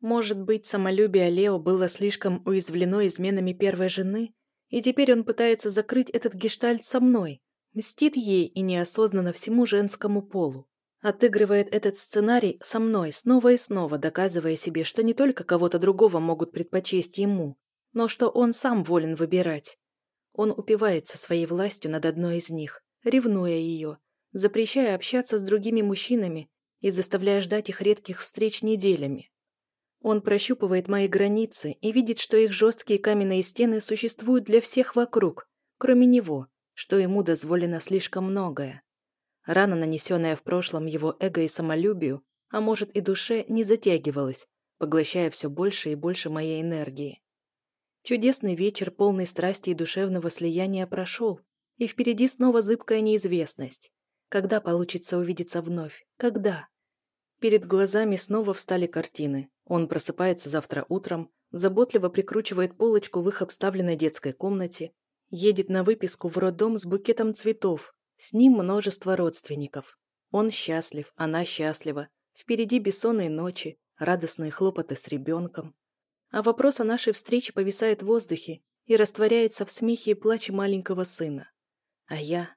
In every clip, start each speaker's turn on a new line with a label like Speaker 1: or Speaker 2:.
Speaker 1: Может быть, самолюбие Лео было слишком уязвлено изменами первой жены, и теперь он пытается закрыть этот гештальт со мной, мстит ей и неосознанно всему женскому полу. Отыгрывает этот сценарий со мной снова и снова, доказывая себе, что не только кого-то другого могут предпочесть ему, но что он сам волен выбирать. Он упивается своей властью над одной из них, ревнуя ее, запрещая общаться с другими мужчинами и заставляя ждать их редких встреч неделями. Он прощупывает мои границы и видит, что их жесткие каменные стены существуют для всех вокруг, кроме него, что ему дозволено слишком многое. Рана, нанесенная в прошлом его эго и самолюбию, а может и душе, не затягивалась, поглощая все больше и больше моей энергии. Чудесный вечер, полный страсти и душевного слияния, прошел, и впереди снова зыбкая неизвестность. Когда получится увидеться вновь? Когда? Перед глазами снова встали картины. Он просыпается завтра утром, заботливо прикручивает полочку в их обставленной детской комнате, едет на выписку в роддом с букетом цветов, с ним множество родственников. Он счастлив, она счастлива. Впереди бессонные ночи, радостные хлопоты с ребенком. А вопрос о нашей встрече повисает в воздухе и растворяется в смехе и плаче маленького сына. А я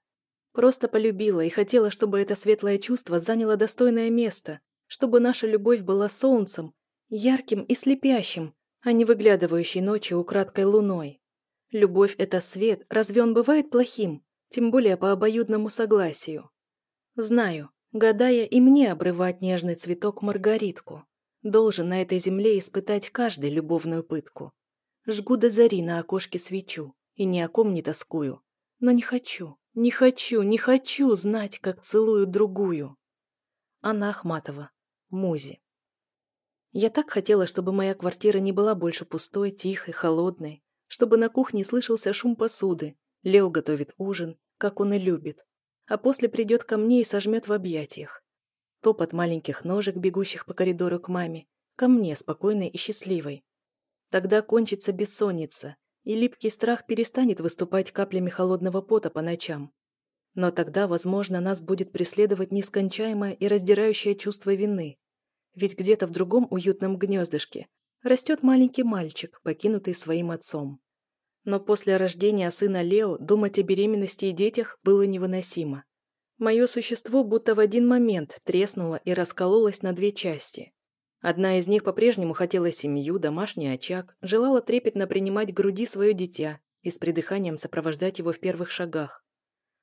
Speaker 1: просто полюбила и хотела, чтобы это светлое чувство заняло достойное место, чтобы наша любовь была солнцем, ярким и слепящим, а не выглядывающей ночью украдкой луной. Любовь — это свет, разве он бывает плохим, тем более по обоюдному согласию? Знаю, гадая и мне обрывать нежный цветок маргаритку. Должен на этой земле испытать каждый любовную пытку. Жгу до зари на окошке свечу, и ни о ком не тоскую. Но не хочу, не хочу, не хочу знать, как целую другую. Анна Ахматова. Музи. Я так хотела, чтобы моя квартира не была больше пустой, тихой, холодной, чтобы на кухне слышался шум посуды, Лео готовит ужин, как он и любит, а после придет ко мне и сожмет в объятиях топот маленьких ножек, бегущих по коридору к маме, ко мне, спокойной и счастливой. Тогда кончится бессонница, и липкий страх перестанет выступать каплями холодного пота по ночам. Но тогда, возможно, нас будет преследовать нескончаемое и раздирающее чувство вины. Ведь где-то в другом уютном гнездышке растет маленький мальчик, покинутый своим отцом. Но после рождения сына Лео думать о беременности и детях было невыносимо. Мое существо будто в один момент треснуло и раскололось на две части. Одна из них по-прежнему хотела семью, домашний очаг, желала трепетно принимать к груди свое дитя и с придыханием сопровождать его в первых шагах.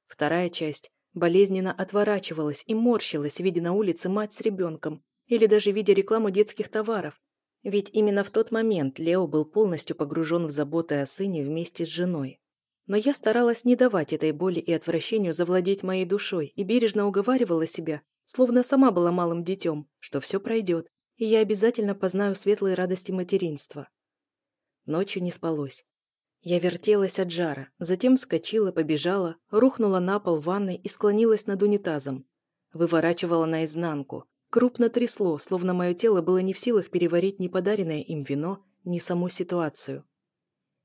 Speaker 1: Вторая часть болезненно отворачивалась и морщилась, видя на улице мать с ребенком или даже видя рекламу детских товаров. Ведь именно в тот момент Лео был полностью погружен в заботы о сыне вместе с женой. Но я старалась не давать этой боли и отвращению завладеть моей душой и бережно уговаривала себя, словно сама была малым детем, что все пройдет, и я обязательно познаю светлые радости материнства. Ночью не спалось. Я вертелась от жара, затем вскочила, побежала, рухнула на пол ванной и склонилась над унитазом. Выворачивала наизнанку. Крупно трясло, словно мое тело было не в силах переварить ни подаренное им вино, ни саму ситуацию.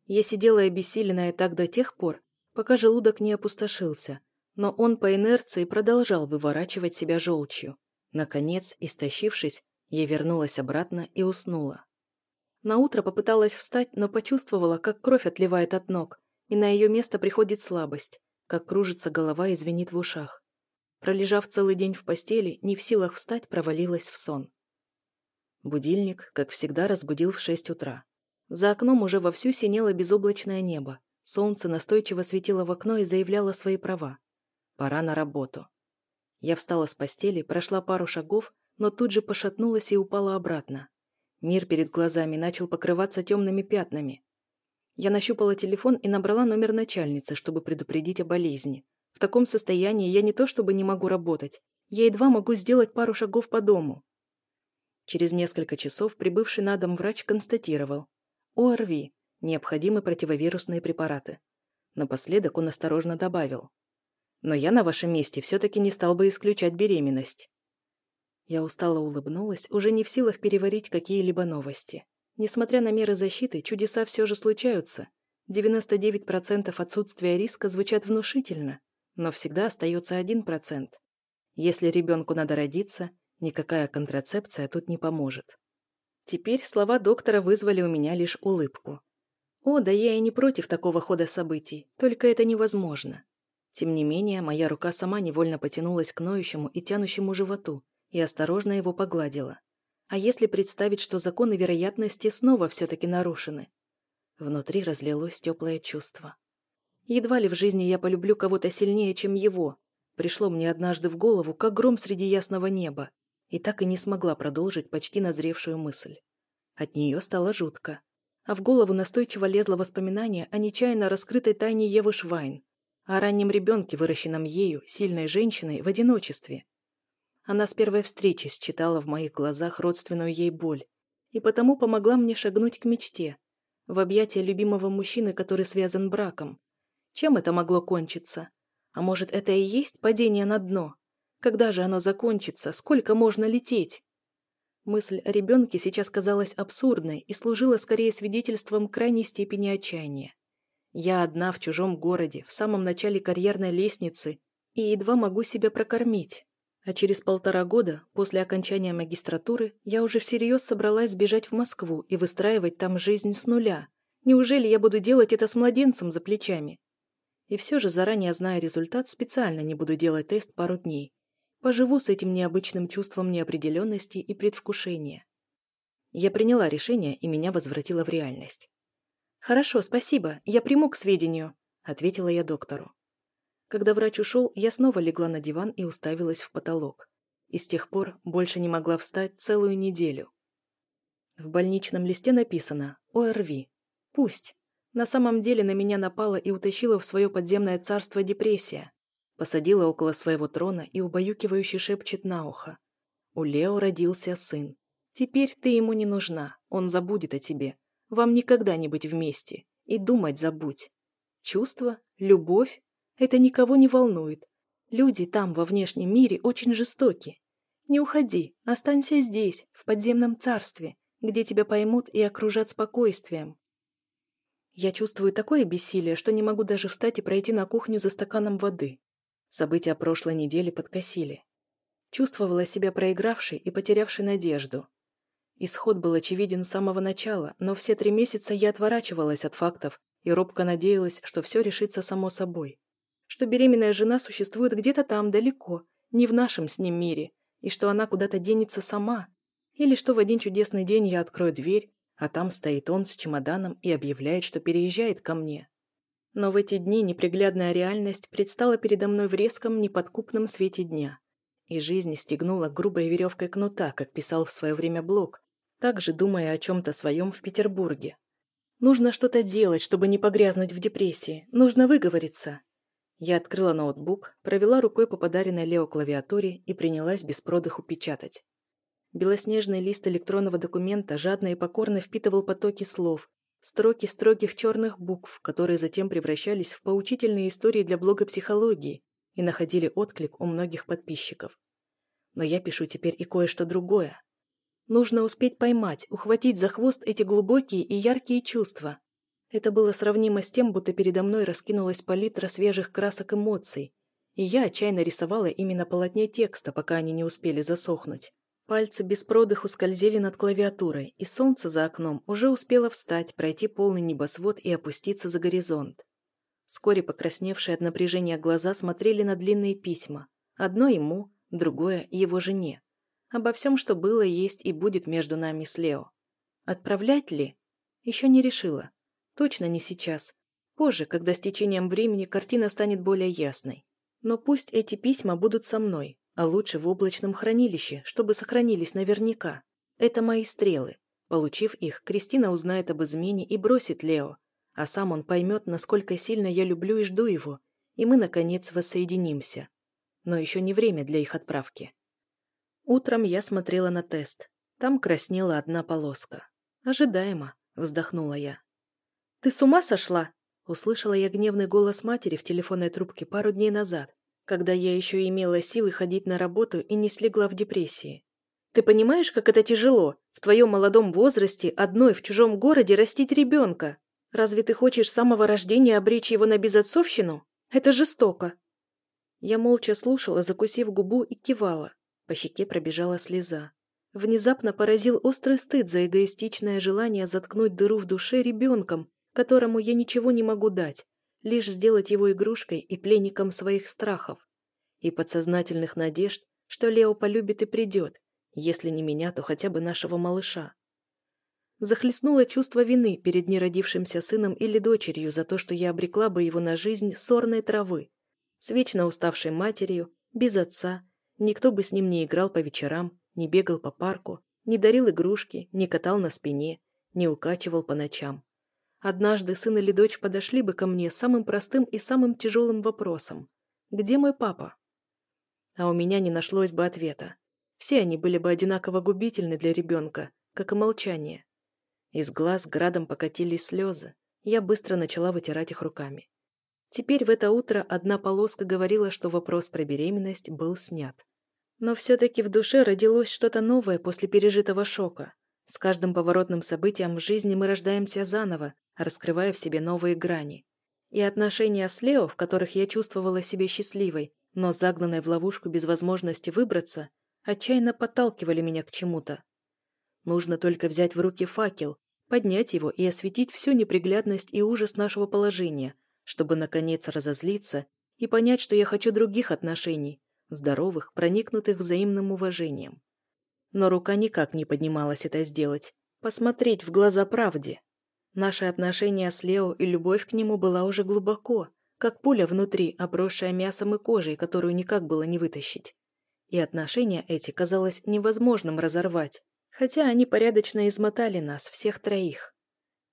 Speaker 1: Я сидела обессиленная так до тех пор, пока желудок не опустошился, но он по инерции продолжал выворачивать себя желчью. Наконец, истощившись, я вернулась обратно и уснула. Наутро попыталась встать, но почувствовала, как кровь отливает от ног, и на ее место приходит слабость, как кружится голова и звенит в ушах. Пролежав целый день в постели, не в силах встать, провалилась в сон. Будильник, как всегда, разбудил в шесть утра. За окном уже вовсю синело безоблачное небо. Солнце настойчиво светило в окно и заявляло свои права. Пора на работу. Я встала с постели, прошла пару шагов, но тут же пошатнулась и упала обратно. Мир перед глазами начал покрываться темными пятнами. Я нащупала телефон и набрала номер начальницы, чтобы предупредить о болезни. В таком состоянии я не то чтобы не могу работать, я едва могу сделать пару шагов по дому. Через несколько часов прибывший на дом врач констатировал, ОРВИ – необходимы противовирусные препараты. Напоследок он осторожно добавил. Но я на вашем месте все-таки не стал бы исключать беременность. Я устало улыбнулась, уже не в силах переварить какие-либо новости. Несмотря на меры защиты, чудеса все же случаются. 99% отсутствия риска звучат внушительно, но всегда остается 1%. Если ребенку надо родиться, никакая контрацепция тут не поможет. Теперь слова доктора вызвали у меня лишь улыбку. О, да я и не против такого хода событий, только это невозможно. Тем не менее, моя рука сама невольно потянулась к ноющему и тянущему животу и осторожно его погладила. А если представить, что законы вероятности снова все-таки нарушены? Внутри разлилось теплое чувство. Едва ли в жизни я полюблю кого-то сильнее, чем его. Пришло мне однажды в голову, как гром среди ясного неба, и так и не смогла продолжить почти назревшую мысль. От нее стало жутко. А в голову настойчиво лезло воспоминание о нечаянно раскрытой тайне Евы Швайн, о раннем ребенке, выращенном ею, сильной женщиной, в одиночестве. Она с первой встречи считала в моих глазах родственную ей боль, и потому помогла мне шагнуть к мечте, в объятия любимого мужчины, который связан браком. Чем это могло кончиться? А может, это и есть падение на дно? Когда же оно закончится? Сколько можно лететь? Мысль о ребенке сейчас казалась абсурдной и служила скорее свидетельством крайней степени отчаяния. Я одна в чужом городе, в самом начале карьерной лестницы, и едва могу себя прокормить. А через полтора года, после окончания магистратуры, я уже всерьез собралась сбежать в Москву и выстраивать там жизнь с нуля. Неужели я буду делать это с младенцем за плечами? И все же, заранее зная результат, специально не буду делать тест пару дней. Поживу с этим необычным чувством неопределенности и предвкушения. Я приняла решение, и меня возвратило в реальность. «Хорошо, спасибо, я приму к сведению», — ответила я доктору. Когда врач ушел, я снова легла на диван и уставилась в потолок. И с тех пор больше не могла встать целую неделю. В больничном листе написано «ОРВИ». Пусть. На самом деле на меня напала и утащила в свое подземное царство депрессия. Посадила около своего трона и убаюкивающе шепчет на ухо. У Лео родился сын. Теперь ты ему не нужна, он забудет о тебе. Вам никогда не быть вместе. И думать забудь. Чувства? Любовь? Это никого не волнует. Люди там, во внешнем мире, очень жестоки. Не уходи, останься здесь, в подземном царстве, где тебя поймут и окружат спокойствием. Я чувствую такое бессилие, что не могу даже встать и пройти на кухню за стаканом воды. События прошлой недели подкосили. Чувствовала себя проигравшей и потерявшей надежду. Исход был очевиден с самого начала, но все три месяца я отворачивалась от фактов и робко надеялась, что все решится само собой что беременная жена существует где-то там, далеко, не в нашем с ним мире, и что она куда-то денется сама, или что в один чудесный день я открою дверь, а там стоит он с чемоданом и объявляет, что переезжает ко мне. Но в эти дни неприглядная реальность предстала передо мной в резком, неподкупном свете дня. И жизнь стегнула грубой веревкой кнута, как писал в свое время Блок, также думая о чем-то своем в Петербурге. Нужно что-то делать, чтобы не погрязнуть в депрессии. Нужно выговориться. Я открыла ноутбук, провела рукой по подаренной Лео клавиатуре и принялась без продыху печатать. Белоснежный лист электронного документа жадно и покорно впитывал потоки слов, строки строгих черных букв, которые затем превращались в поучительные истории для блога психологии и находили отклик у многих подписчиков. Но я пишу теперь и кое-что другое. Нужно успеть поймать, ухватить за хвост эти глубокие и яркие чувства, это было сравнимо с тем, будто передо мной раскинулась палитра свежих красок эмоций, и я отчаянно рисовала именно полотне текста, пока они не успели засохнуть. Пальцы без продыху скользили над клавиатурой, и солнце за окном уже успело встать, пройти полный небосвод и опуститься за горизонт. Вскоре покрасневшие от напряжения глаза смотрели на длинные письма. Одно ему, другое его жене. Обо всем, что было, есть и будет между нами с Лео. Отправлять ли? Еще не решила. Точно не сейчас. Позже, когда с течением времени картина станет более ясной. Но пусть эти письма будут со мной, а лучше в облачном хранилище, чтобы сохранились наверняка. Это мои стрелы. Получив их, Кристина узнает об измене и бросит Лео, а сам он поймет, насколько сильно я люблю и жду его, и мы, наконец, воссоединимся. Но еще не время для их отправки. Утром я смотрела на тест. Там краснела одна полоска. «Ожидаемо», — вздохнула я. «Ты с ума сошла?» Услышала я гневный голос матери в телефонной трубке пару дней назад, когда я еще имела силы ходить на работу и не слегла в депрессии. «Ты понимаешь, как это тяжело? В твоем молодом возрасте одной в чужом городе растить ребенка? Разве ты хочешь с самого рождения обречь его на безотцовщину? Это жестоко!» Я молча слушала, закусив губу и кивала. По щеке пробежала слеза. Внезапно поразил острый стыд за эгоистичное желание заткнуть дыру в душе ребенком, которому я ничего не могу дать, лишь сделать его игрушкой и пленником своих страхов и подсознательных надежд, что Лео полюбит и придет, если не меня, то хотя бы нашего малыша. Захлестнуло чувство вины перед неродившимся сыном или дочерью за то, что я обрекла бы его на жизнь сорной травы, с вечно уставшей матерью, без отца, никто бы с ним не играл по вечерам, не бегал по парку, не дарил игрушки, не катал на спине, не укачивал по ночам. Однажды сын или дочь подошли бы ко мне с самым простым и самым тяжелым вопросом. «Где мой папа?» А у меня не нашлось бы ответа. Все они были бы одинаково губительны для ребенка, как и молчание. Из глаз градом покатились слезы. Я быстро начала вытирать их руками. Теперь в это утро одна полоска говорила, что вопрос про беременность был снят. Но все-таки в душе родилось что-то новое после пережитого шока. С каждым поворотным событием в жизни мы рождаемся заново, раскрывая в себе новые грани. И отношения с Лео, в которых я чувствовала себя счастливой, но загнанной в ловушку без возможности выбраться, отчаянно подталкивали меня к чему-то. Нужно только взять в руки факел, поднять его и осветить всю неприглядность и ужас нашего положения, чтобы, наконец, разозлиться и понять, что я хочу других отношений, здоровых, проникнутых взаимным уважением. Но рука никак не поднималась это сделать, посмотреть в глаза правде. Наши отношения с Лео и любовь к нему была уже глубоко, как пуля внутри, обросшая мясом и кожей, которую никак было не вытащить. И отношения эти казалось невозможным разорвать, хотя они порядочно измотали нас, всех троих.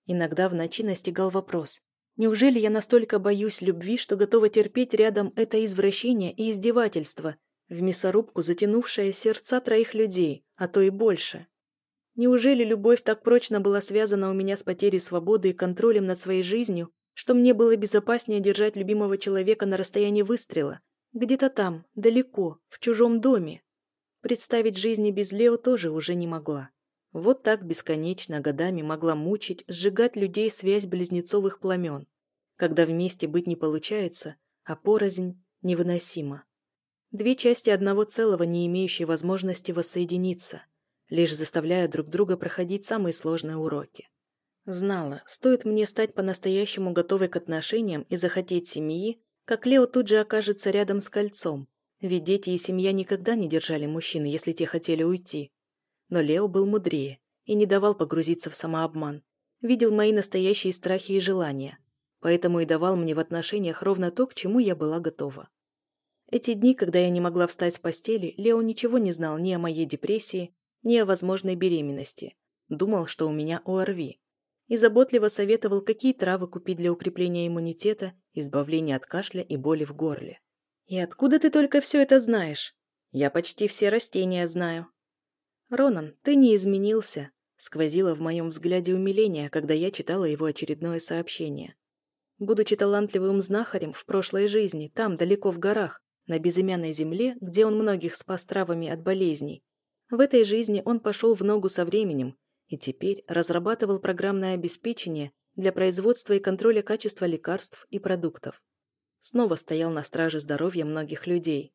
Speaker 1: Иногда в ночи настигал вопрос, неужели я настолько боюсь любви, что готова терпеть рядом это извращение и издевательство, в мясорубку затянувшее сердца троих людей, а то и больше? Неужели любовь так прочно была связана у меня с потерей свободы и контролем над своей жизнью, что мне было безопаснее держать любимого человека на расстоянии выстрела, где-то там, далеко, в чужом доме. Представить жизни без Лео тоже уже не могла. Вот так бесконечно годами могла мучить, сжигать людей связь близнецовых пламен, когда вместе быть не получается, а порознь невыносима. Две части одного целого, не имеющие возможности воссоединиться, лишь заставляя друг друга проходить самые сложные уроки. Знала, стоит мне стать по-настоящему готовой к отношениям и захотеть семьи, как Лео тут же окажется рядом с кольцом, ведь дети и семья никогда не держали мужчин, если те хотели уйти. Но Лео был мудрее и не давал погрузиться в самообман, видел мои настоящие страхи и желания, поэтому и давал мне в отношениях ровно то, к чему я была готова. Эти дни, когда я не могла встать с постели, Лео ничего не знал ни о моей депрессии, ни о возможной беременности. Думал, что у меня ОРВИ и заботливо советовал, какие травы купить для укрепления иммунитета, избавления от кашля и боли в горле. «И откуда ты только все это знаешь?» «Я почти все растения знаю». «Ронан, ты не изменился», — сквозило в моем взгляде умиление, когда я читала его очередное сообщение. Будучи талантливым знахарем в прошлой жизни, там, далеко в горах, на безымянной земле, где он многих спас травами от болезней, в этой жизни он пошел в ногу со временем и теперь разрабатывал программное обеспечение для производства и контроля качества лекарств и продуктов. Снова стоял на страже здоровья многих людей.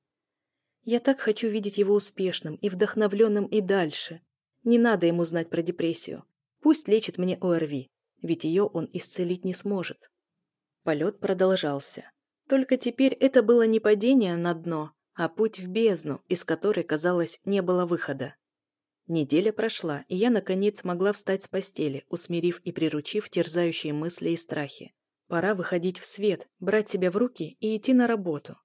Speaker 1: Я так хочу видеть его успешным и вдохновленным и дальше. Не надо ему знать про депрессию. Пусть лечит мне ОРВИ, ведь ее он исцелить не сможет. Полет продолжался. Только теперь это было не падение на дно, а путь в бездну, из которой, казалось, не было выхода. Неделя прошла, и я, наконец, смогла встать с постели, усмирив и приручив терзающие мысли и страхи. Пора выходить в свет, брать себя в руки и идти на работу.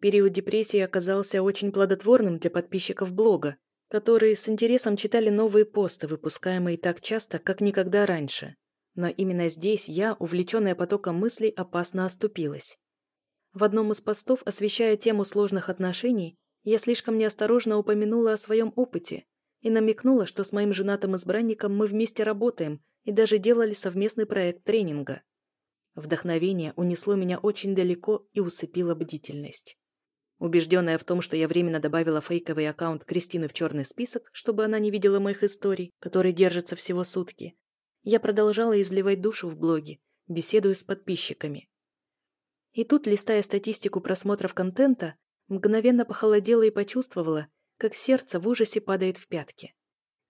Speaker 1: Период депрессии оказался очень плодотворным для подписчиков блога, которые с интересом читали новые посты, выпускаемые так часто, как никогда раньше. Но именно здесь я, увлеченная потоком мыслей, опасно оступилась. В одном из постов, освещая тему сложных отношений, я слишком неосторожно упомянула о своем опыте и намекнула, что с моим женатым избранником мы вместе работаем и даже делали совместный проект тренинга. Вдохновение унесло меня очень далеко и усыпило бдительность. Убежденная в том, что я временно добавила фейковый аккаунт Кристины в черный список, чтобы она не видела моих историй, которые держатся всего сутки, я продолжала изливать душу в блоге, беседуя с подписчиками. И тут, листая статистику просмотров контента, мгновенно похолодела и почувствовала, как сердце в ужасе падает в пятки.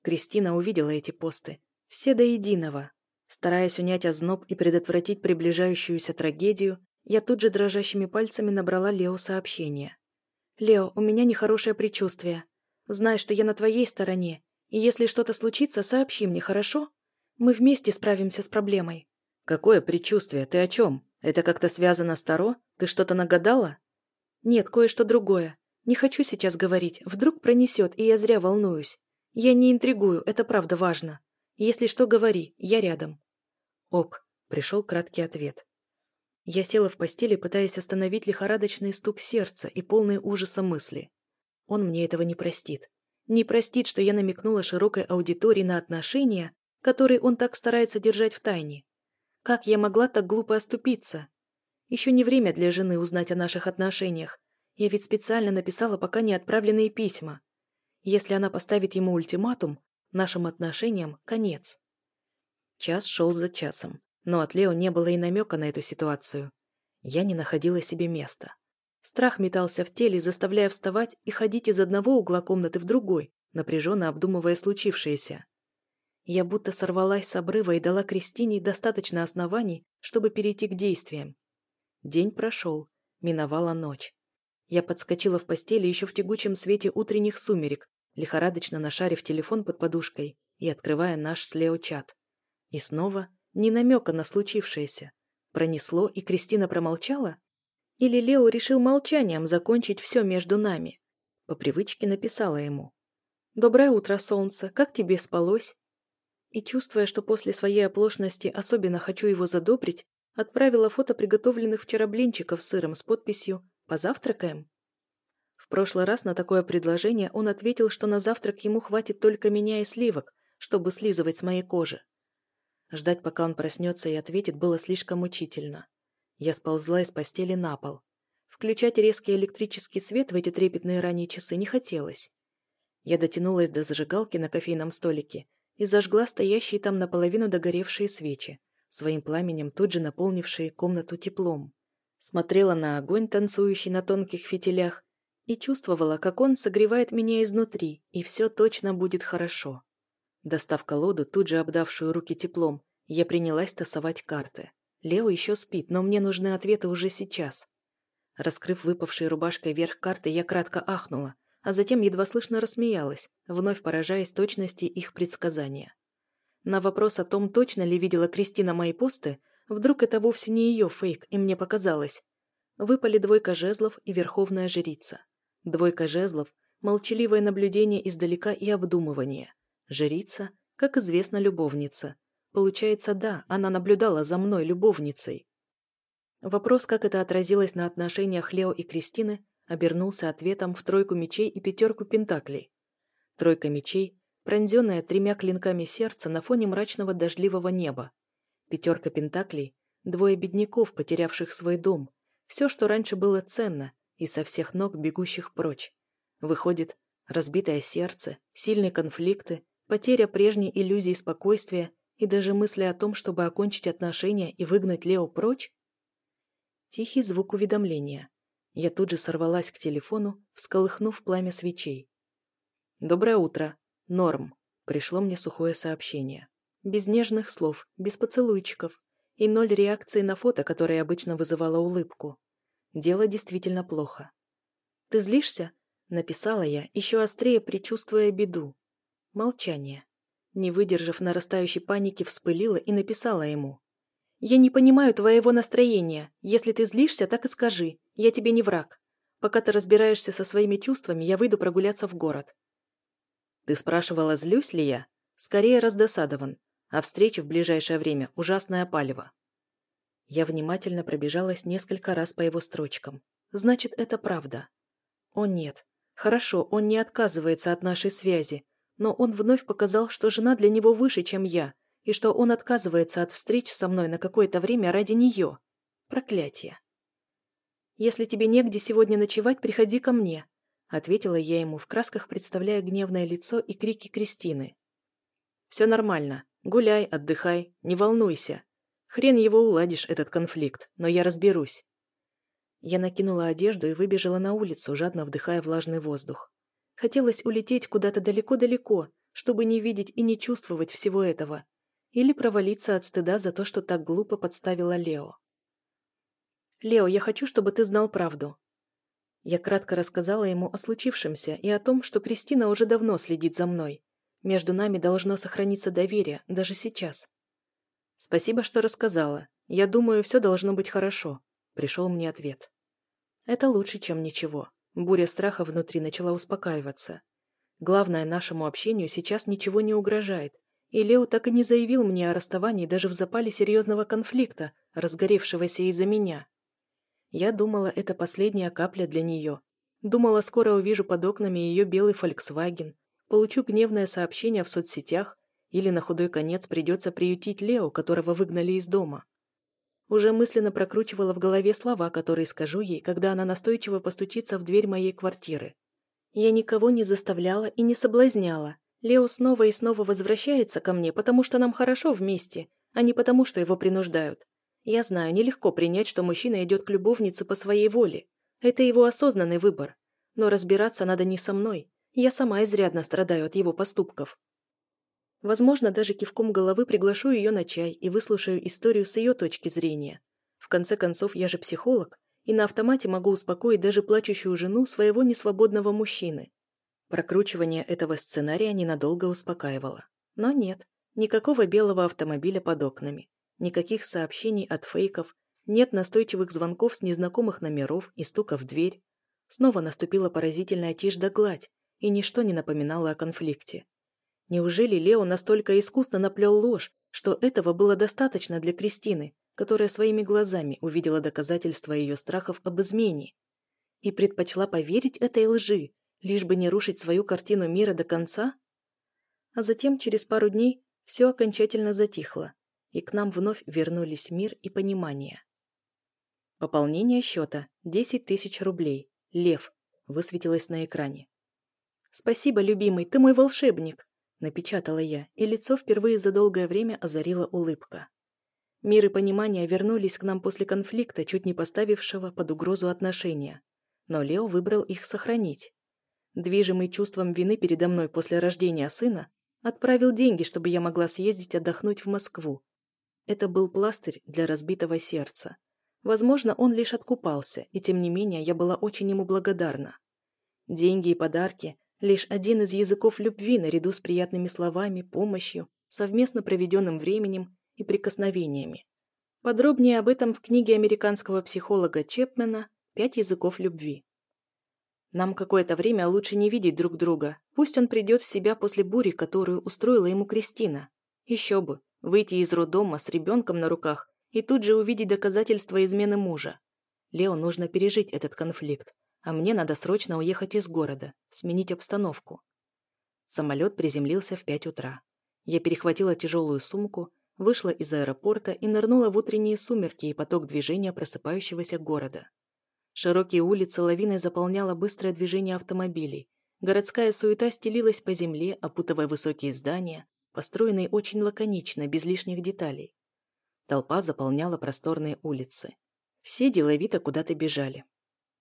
Speaker 1: Кристина увидела эти посты. Все до единого. Стараясь унять озноб и предотвратить приближающуюся трагедию, я тут же дрожащими пальцами набрала Лео сообщение. «Лео, у меня нехорошее предчувствие. Знай, что я на твоей стороне, и если что-то случится, сообщи мне, хорошо? Мы вместе справимся с проблемой».
Speaker 2: «Какое предчувствие? Ты о чем? Это как-то связано с Таро? Ты что-то нагадала?»
Speaker 1: «Нет, кое-что другое. Не хочу сейчас говорить. Вдруг пронесет, и я зря волнуюсь. Я не интригую, это правда важно. Если что, говори, я рядом».
Speaker 2: «Ок», — пришел краткий ответ.
Speaker 1: Я села в постели, пытаясь остановить лихорадочный стук сердца и полные ужаса мысли. Он мне этого не простит. Не простит, что я намекнула широкой аудитории на отношения, которые он так старается держать в тайне. Как я могла так глупо оступиться? Еще не время для жены узнать о наших отношениях. Я ведь специально написала пока не отправленные письма. Если она поставит ему ультиматум, нашим отношениям конец.
Speaker 2: Час шел за часом. Но от Лео не было и намека на эту ситуацию. Я не находила себе места. Страх метался в теле, заставляя вставать и ходить из одного угла комнаты в другой, напряженно обдумывая случившееся. Я будто сорвалась с обрыва и дала Кристине достаточно оснований, чтобы перейти к действиям. День прошел, миновала ночь. Я подскочила в постели еще в тягучем свете утренних сумерек, лихорадочно нашарив телефон под подушкой и открывая наш с Лео чат. И снова ни намека на случившееся. Пронесло, и Кристина промолчала? Или Лео решил молчанием закончить все между нами? По привычке написала ему. «Доброе утро, солнце. Как тебе спалось?» И, чувствуя, что после своей оплошности особенно хочу его задобрить, отправила фото приготовленных вчера блинчиков с сыром с подписью «Позавтракаем?». В прошлый раз на такое предложение он ответил, что на завтрак ему хватит только меня и сливок, чтобы слизывать с моей кожи. Ждать, пока он проснется и ответит, было слишком мучительно. Я сползла из постели на пол. Включать резкий электрический свет в эти трепетные ранние часы не хотелось. Я дотянулась до зажигалки на кофейном столике и зажгла стоящие там наполовину догоревшие свечи, своим пламенем тут же наполнившие комнату теплом. Смотрела на огонь, танцующий на тонких фитилях, и чувствовала, как он согревает меня изнутри, и все точно будет хорошо. Достав колоду, тут же обдавшую руки теплом, я принялась тасовать карты. Лео еще спит, но мне нужны ответы уже сейчас. Раскрыв выпавшей рубашкой верх карты, я кратко ахнула, а затем едва слышно рассмеялась, вновь поражаясь точности их предсказания. На вопрос о том, точно ли видела Кристина мои посты, вдруг это вовсе не ее фейк, и мне показалось. Выпали двойка жезлов и верховная жрица. Двойка жезлов – молчаливое наблюдение издалека и обдумывание. Жрица, как известно, любовница. Получается, да, она наблюдала за мной любовницей. Вопрос, как это отразилось на отношениях Лео и Кристины, обернулся ответом в тройку мечей и пятерку пентаклей. Тройка мечей, пронзенная тремя клинками сердца на фоне мрачного дождливого неба. Пятерка пентаклей, двое бедняков, потерявших свой дом, все, что раньше было ценно, и со всех ног бегущих прочь. Выходит, разбитое сердце, сильные конфликты, Потеря прежней иллюзии спокойствия и даже мысли о том, чтобы окончить отношения и выгнать Лео прочь? Тихий звук уведомления. Я тут же сорвалась к телефону, всколыхнув пламя свечей. «Доброе утро. Норм». Пришло мне сухое сообщение. Без нежных слов, без поцелуйчиков и ноль реакции на фото, которое обычно вызывало улыбку. Дело действительно плохо. «Ты злишься?» — написала я, еще острее предчувствуя беду. Молчание. Не выдержав нарастающей паники, вспылила и написала ему. «Я не понимаю твоего настроения. Если ты злишься, так и скажи. Я тебе не враг. Пока ты разбираешься со своими чувствами, я выйду прогуляться в город». «Ты спрашивала, злюсь ли я?» «Скорее раздосадован. А встреча в ближайшее время – ужасное палево». Я внимательно пробежалась несколько раз по его строчкам. «Значит, это правда». «О нет. Хорошо, он не отказывается от нашей связи, но он вновь показал, что жена для него выше, чем я, и что он отказывается от встреч со мной на какое-то время ради нее. Проклятие. «Если тебе негде сегодня ночевать, приходи ко мне», ответила я ему в красках, представляя гневное лицо и крики Кристины. «Все нормально. Гуляй, отдыхай, не волнуйся. Хрен его уладишь, этот конфликт, но я разберусь». Я накинула одежду и выбежала на улицу, жадно вдыхая влажный воздух. Хотелось улететь куда-то далеко-далеко,
Speaker 1: чтобы не видеть и не чувствовать всего этого, или провалиться от стыда за то, что так глупо подставила Лео. «Лео, я хочу, чтобы ты знал правду». Я кратко рассказала ему о случившемся и о том, что Кристина уже давно следит за мной. Между нами должно сохраниться доверие, даже сейчас. «Спасибо, что рассказала. Я думаю, все должно быть хорошо», — пришел мне ответ. «Это лучше, чем ничего». Буря страха внутри начала успокаиваться. Главное, нашему общению сейчас ничего не угрожает, и Лео так и не заявил мне о расставании даже в запале серьезного конфликта, разгоревшегося из-за меня. Я думала, это последняя капля для нее. Думала, скоро увижу под окнами ее белый Volkswagen, получу гневное сообщение в соцсетях или на худой конец придется приютить Лео, которого выгнали из дома. Уже мысленно прокручивала в голове слова, которые скажу ей, когда она настойчиво постучится в дверь моей квартиры. Я никого не заставляла и не соблазняла. Лео снова и снова возвращается ко мне, потому что нам хорошо вместе, а не потому, что его принуждают. Я знаю, нелегко принять, что мужчина идет к любовнице по своей воле. Это его осознанный выбор. Но разбираться надо не со мной. Я сама изрядно страдаю от его поступков. Возможно, даже кивком головы приглашу ее на чай и выслушаю историю с ее точки зрения. В конце концов, я же психолог, и на автомате могу успокоить даже плачущую жену своего несвободного мужчины. Прокручивание этого сценария ненадолго успокаивало. Но нет, никакого белого автомобиля под окнами, никаких сообщений от фейков, нет настойчивых звонков с незнакомых номеров и стука в дверь. Снова наступила поразительная тишь да гладь, и ничто не напоминало о конфликте. Неужели Лео настолько искусно наплел ложь, что этого было достаточно для Кристины, которая своими глазами увидела доказательства ее страхов об измене? И предпочла поверить этой лжи, лишь бы не рушить свою картину мира до конца? А затем, через пару дней, все окончательно затихло, и к нам вновь вернулись мир и понимание. Пополнение счета – 10 тысяч рублей. Лев. Высветилось на экране. «Спасибо, любимый, ты мой волшебник!» напечатала я, и лицо впервые за долгое время озарила улыбка. Мир и понимание вернулись к нам после конфликта, чуть не поставившего под угрозу отношения. Но Лео выбрал их сохранить. Движимый чувством вины передо мной после рождения сына, отправил деньги, чтобы я могла съездить отдохнуть в Москву. Это был пластырь для разбитого сердца. Возможно, он лишь откупался, и тем не менее я была очень ему благодарна. Деньги и подарки Лишь один из языков любви наряду с приятными словами, помощью, совместно проведенным временем и прикосновениями. Подробнее об этом в книге американского психолога Чепмена «Пять языков любви». Нам какое-то время лучше не видеть друг друга. Пусть он придет в себя после бури, которую устроила ему Кристина. Еще бы, выйти из роддома с ребенком на руках и тут же увидеть доказательства измены мужа. Лео нужно пережить этот конфликт, а мне надо срочно уехать из города, сменить обстановку. Самолет приземлился в пять утра. Я перехватила тяжелую сумку, вышла из аэропорта и нырнула в утренние сумерки и поток движения просыпающегося города. Широкие улицы лавиной заполняло быстрое движение автомобилей. Городская суета стелилась по земле, опутывая высокие здания, построенные очень лаконично, без лишних деталей. Толпа заполняла просторные улицы. Все деловито куда-то бежали.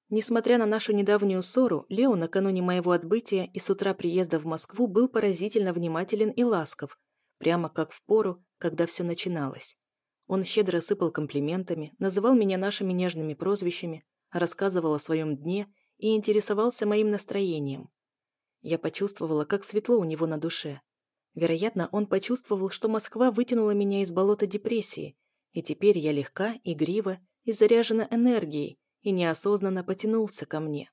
Speaker 1: Несмотря на нашу недавнюю ссору, Лео накануне моего отбытия и с утра приезда в Москву был поразительно внимателен и ласков, прямо как в пору, когда все начиналось. Он щедро сыпал комплиментами, называл меня нашими нежными прозвищами, рассказывал о своем дне и интересовался моим настроением. Я почувствовала, как светло у него на душе. Вероятно, он почувствовал, что Москва вытянула меня из болота депрессии, и теперь я легка, игрива и заряжена энергией, и неосознанно потянулся ко мне.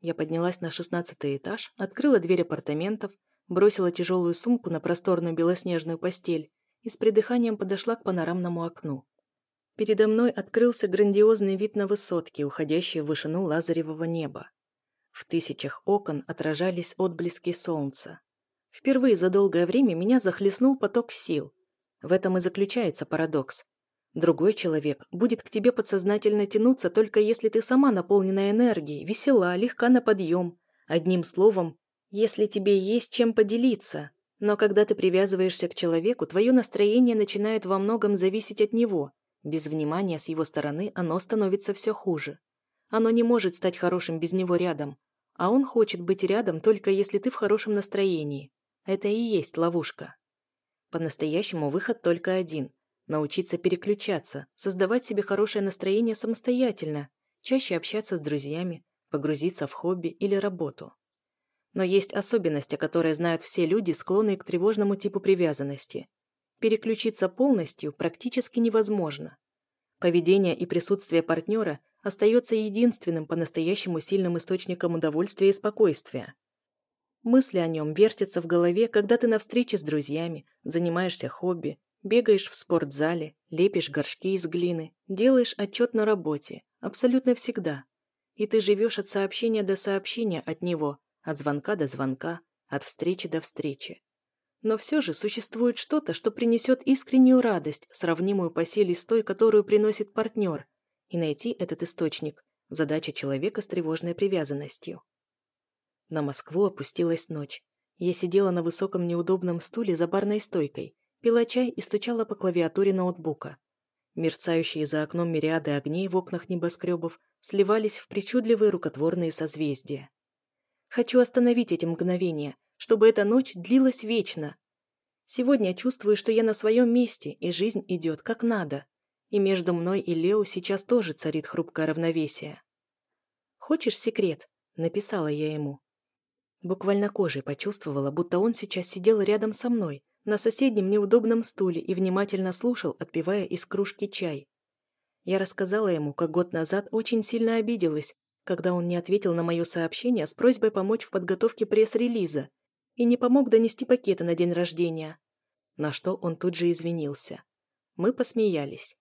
Speaker 1: Я поднялась на шестнадцатый этаж, открыла дверь апартаментов, бросила тяжелую сумку на просторную белоснежную постель и с придыханием подошла к панорамному окну. Передо мной открылся грандиозный вид на высотке, уходящие в вышину лазаревого неба. В тысячах окон отражались отблески солнца. Впервые за долгое время меня захлестнул поток сил. В этом и заключается парадокс. Другой человек будет к тебе подсознательно тянуться только если ты сама наполнена энергией, весела, легка на подъем. Одним словом, если тебе есть чем поделиться. Но когда ты привязываешься к человеку, твое настроение начинает во многом зависеть от него. Без внимания с его стороны оно становится все хуже. Оно не может стать хорошим без него рядом. А он хочет быть рядом только если ты в хорошем настроении. Это и есть ловушка. По-настоящему выход только один – научиться переключаться, создавать себе хорошее настроение самостоятельно, чаще общаться с друзьями, погрузиться в хобби или работу. Но есть особенность, о которой знают все люди, склонные к тревожному типу привязанности. Переключиться полностью практически невозможно. Поведение и присутствие партнера остается единственным по-настоящему сильным источником удовольствия и спокойствия. Мысли о нем вертятся в голове, когда ты на встрече с друзьями, занимаешься хобби, бегаешь в спортзале, лепишь горшки из глины, делаешь отчет на работе, абсолютно всегда. И ты живешь от сообщения до сообщения от него, от звонка до звонка, от встречи до встречи. Но все же существует что-то, что принесет искреннюю радость, сравнимую по силе с той, которую приносит партнер, и найти этот источник – задача человека с тревожной привязанностью. На Москву опустилась ночь. Я сидела на высоком неудобном стуле за барной стойкой, пила чай и стучала по клавиатуре ноутбука. Мерцающие за окном мириады огней в окнах небоскребов сливались в причудливые рукотворные созвездия. Хочу остановить эти мгновения, чтобы эта ночь длилась вечно. Сегодня чувствую, что я на своем месте, и жизнь идет как надо. И между мной и Лео сейчас тоже царит хрупкое равновесие. «Хочешь секрет?» – написала я ему. Буквально кожей почувствовала, будто он сейчас сидел рядом со мной, на соседнем неудобном стуле и внимательно слушал, отпивая из кружки чай. Я рассказала ему, как год назад очень сильно обиделась, когда он не ответил на мое сообщение с просьбой помочь в подготовке пресс-релиза и не помог донести пакеты на день рождения. На что он тут же извинился. Мы посмеялись.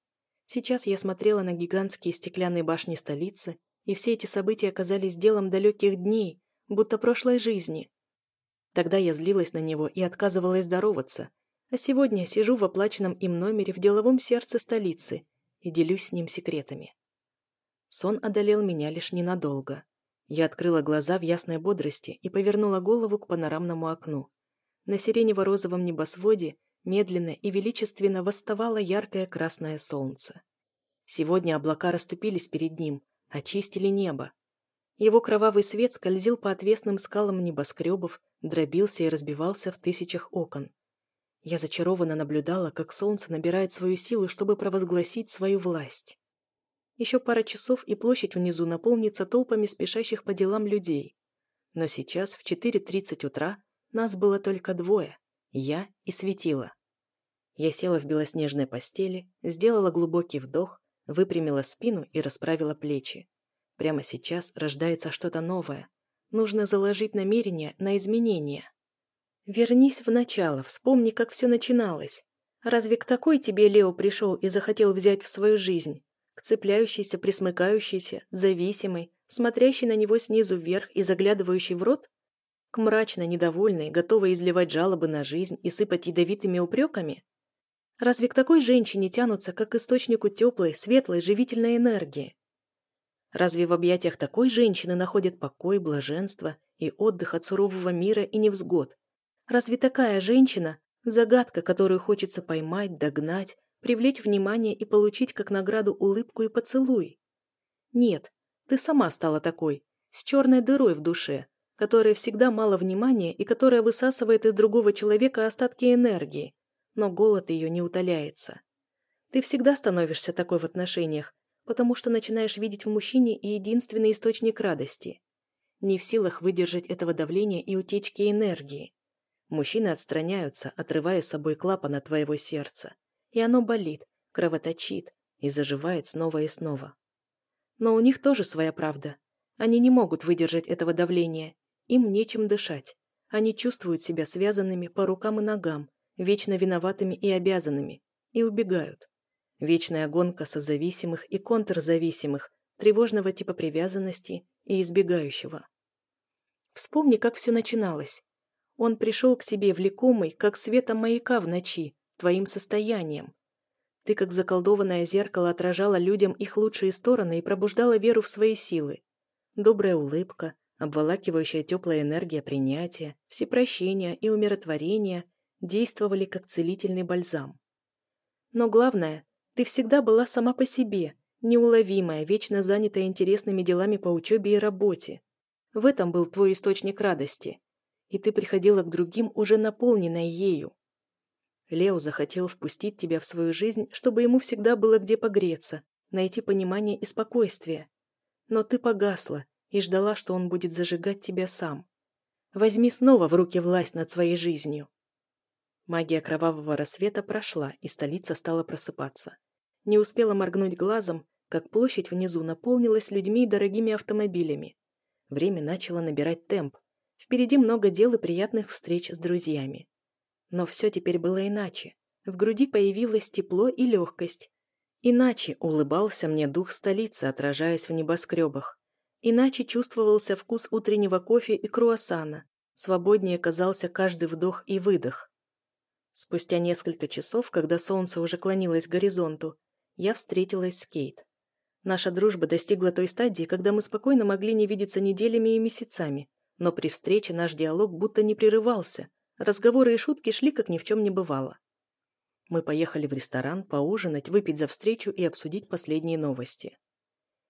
Speaker 1: Сейчас я смотрела на гигантские стеклянные башни столицы, и все эти события оказались делом далеких дней, будто прошлой жизни. Тогда я злилась на него и отказывалась здороваться, а сегодня сижу в оплаченном им номере в деловом сердце столицы и делюсь с ним секретами. Сон одолел меня лишь ненадолго. Я открыла глаза в ясной бодрости и повернула голову к панорамному окну. На сиренево-розовом небосводе медленно и величественно восставало яркое красное солнце. Сегодня облака расступились перед ним, очистили небо, его кровавый свет скользил по отвесным скалам небоскребов, дробился и разбивался в тысячах окон. Я зачарованно наблюдала, как солнце набирает свою силу, чтобы провозгласить свою власть. Еще пара часов, и площадь внизу наполнится толпами спешащих по делам людей. Но сейчас, в 4.30 утра, нас было только двое – я и Светила. Я села в белоснежной постели, сделала глубокий вдох, выпрямила спину и расправила плечи. Прямо сейчас рождается что-то новое. Нужно заложить намерение на изменения. Вернись в начало, вспомни, как все начиналось. Разве к такой тебе Лео пришел и захотел взять в свою жизнь? К цепляющейся, присмыкающейся, зависимой, смотрящей на него снизу вверх и заглядывающей в рот? К мрачно недовольной, готовой изливать жалобы на жизнь и сыпать ядовитыми упреками? Разве к такой женщине тянутся, как к источнику теплой, светлой, живительной энергии? Разве в объятиях такой женщины находят покой, блаженство и отдых от сурового мира и невзгод? Разве такая женщина – загадка, которую хочется поймать, догнать, привлечь внимание и получить как награду улыбку и поцелуй? Нет, ты сама стала такой, с черной дырой в душе, которая всегда мало внимания и которая высасывает из другого человека остатки энергии, но голод ее не утоляется. Ты всегда становишься такой в отношениях, потому что начинаешь видеть в мужчине единственный источник радости. Не в силах выдержать этого давления и утечки энергии. Мужчины отстраняются, отрывая с собой клапан от твоего сердца. И оно болит, кровоточит и заживает снова и снова. Но у них тоже своя правда. Они не могут выдержать этого давления. Им нечем дышать. Они чувствуют себя связанными по рукам и ногам, вечно виноватыми и обязанными, и убегают. Вечная гонка созависимых и контрзависимых, тревожного типа привязанности и избегающего. Вспомни, как все начиналось. Он пришел к тебе влекомый, как светом маяка в ночи, твоим состоянием. Ты, как заколдованное зеркало, отражала людям их лучшие стороны и пробуждала веру в свои силы. Добрая улыбка, обволакивающая теплая энергия принятия, всепрощения и умиротворения действовали как целительный бальзам. Но главное, ты всегда была сама по себе, неуловимая, вечно занятая интересными делами по учебе и работе. В этом был твой источник радости. и ты приходила к другим, уже наполненной ею. Лео захотел впустить тебя в свою жизнь, чтобы ему всегда было где погреться, найти понимание и спокойствие. Но ты погасла и ждала, что он будет зажигать тебя сам. Возьми снова в руки власть над своей жизнью. Магия кровавого рассвета прошла, и столица стала просыпаться. Не успела моргнуть глазом, как площадь внизу наполнилась людьми и дорогими автомобилями. Время начало набирать темп. Впереди много дел и приятных встреч с друзьями. Но все теперь было иначе. В груди появилось тепло и легкость. Иначе улыбался мне дух столицы, отражаясь в небоскребах. Иначе чувствовался вкус утреннего кофе и круассана. Свободнее казался каждый вдох и выдох. Спустя несколько часов, когда солнце уже клонилось к горизонту, я встретилась с Кейт. Наша дружба достигла той стадии, когда мы спокойно могли не видеться неделями и месяцами, но при встрече наш диалог будто не прерывался, разговоры и шутки шли, как ни в чем не бывало. Мы поехали в ресторан поужинать, выпить за встречу и обсудить последние новости.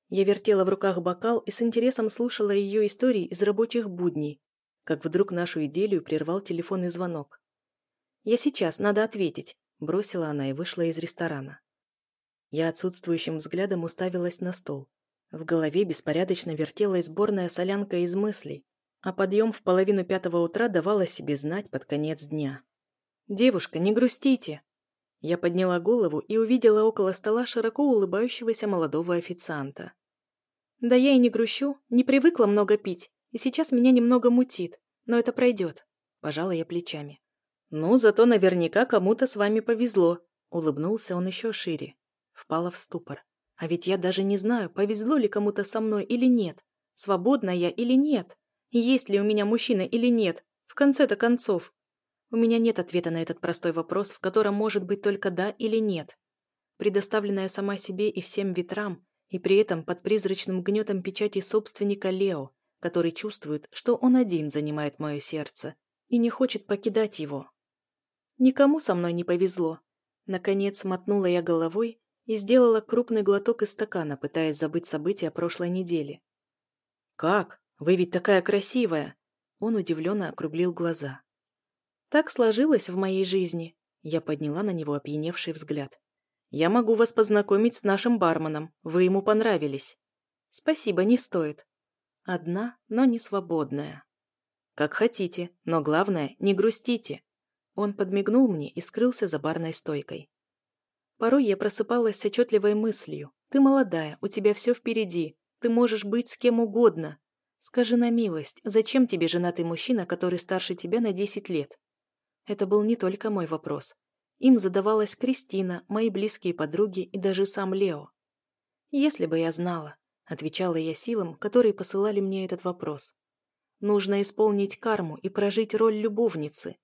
Speaker 1: Я вертела в руках бокал и с интересом слушала ее истории из рабочих будней, как вдруг нашу идиллию прервал телефонный звонок. «Я сейчас, надо ответить», – бросила она и вышла из ресторана. Я отсутствующим взглядом уставилась на стол. В голове беспорядочно вертелась сборная солянка из мыслей, а подъем в половину пятого утра давал о себе знать под конец дня. «Девушка, не грустите!» Я подняла голову и увидела около стола широко улыбающегося молодого официанта. «Да я и не грущу, не привыкла много пить, и сейчас меня немного мутит, но это пройдет», – пожала я плечами. «Ну, зато наверняка кому-то с вами повезло», – улыбнулся он еще шире. Впала в ступор. А ведь я даже не знаю, повезло ли кому-то со мной или нет, свободна я или нет, есть ли у меня мужчина или нет, в конце-то концов. У меня нет ответа на этот простой вопрос, в котором может быть только «да» или «нет». Предоставленная сама себе и всем ветрам, и при этом под призрачным гнетом печати собственника Лео, который чувствует, что он один занимает мое сердце и не хочет покидать его. Никому со мной не повезло. Наконец мотнула я головой и сделала крупный глоток из стакана, пытаясь забыть события прошлой недели. «Как? Вы ведь такая красивая!» Он удивленно округлил глаза. «Так сложилось в моей жизни», — я подняла на него опьяневший взгляд. «Я могу вас познакомить с нашим барменом. Вы ему понравились». «Спасибо, не стоит». Одна, но не свободная. «Как хотите, но главное, не грустите». Он подмигнул мне и скрылся за барной стойкой. Порой я просыпалась с отчетливой мыслью. «Ты молодая, у тебя все впереди. Ты можешь быть с кем угодно. Скажи на милость, зачем тебе женатый мужчина, который старше тебя на 10 лет?» Это был не только мой вопрос. Им задавалась Кристина, мои близкие подруги и даже сам Лео. «Если бы я знала», — отвечала я силам, которые посылали мне этот вопрос. «Нужно исполнить карму и прожить роль любовницы,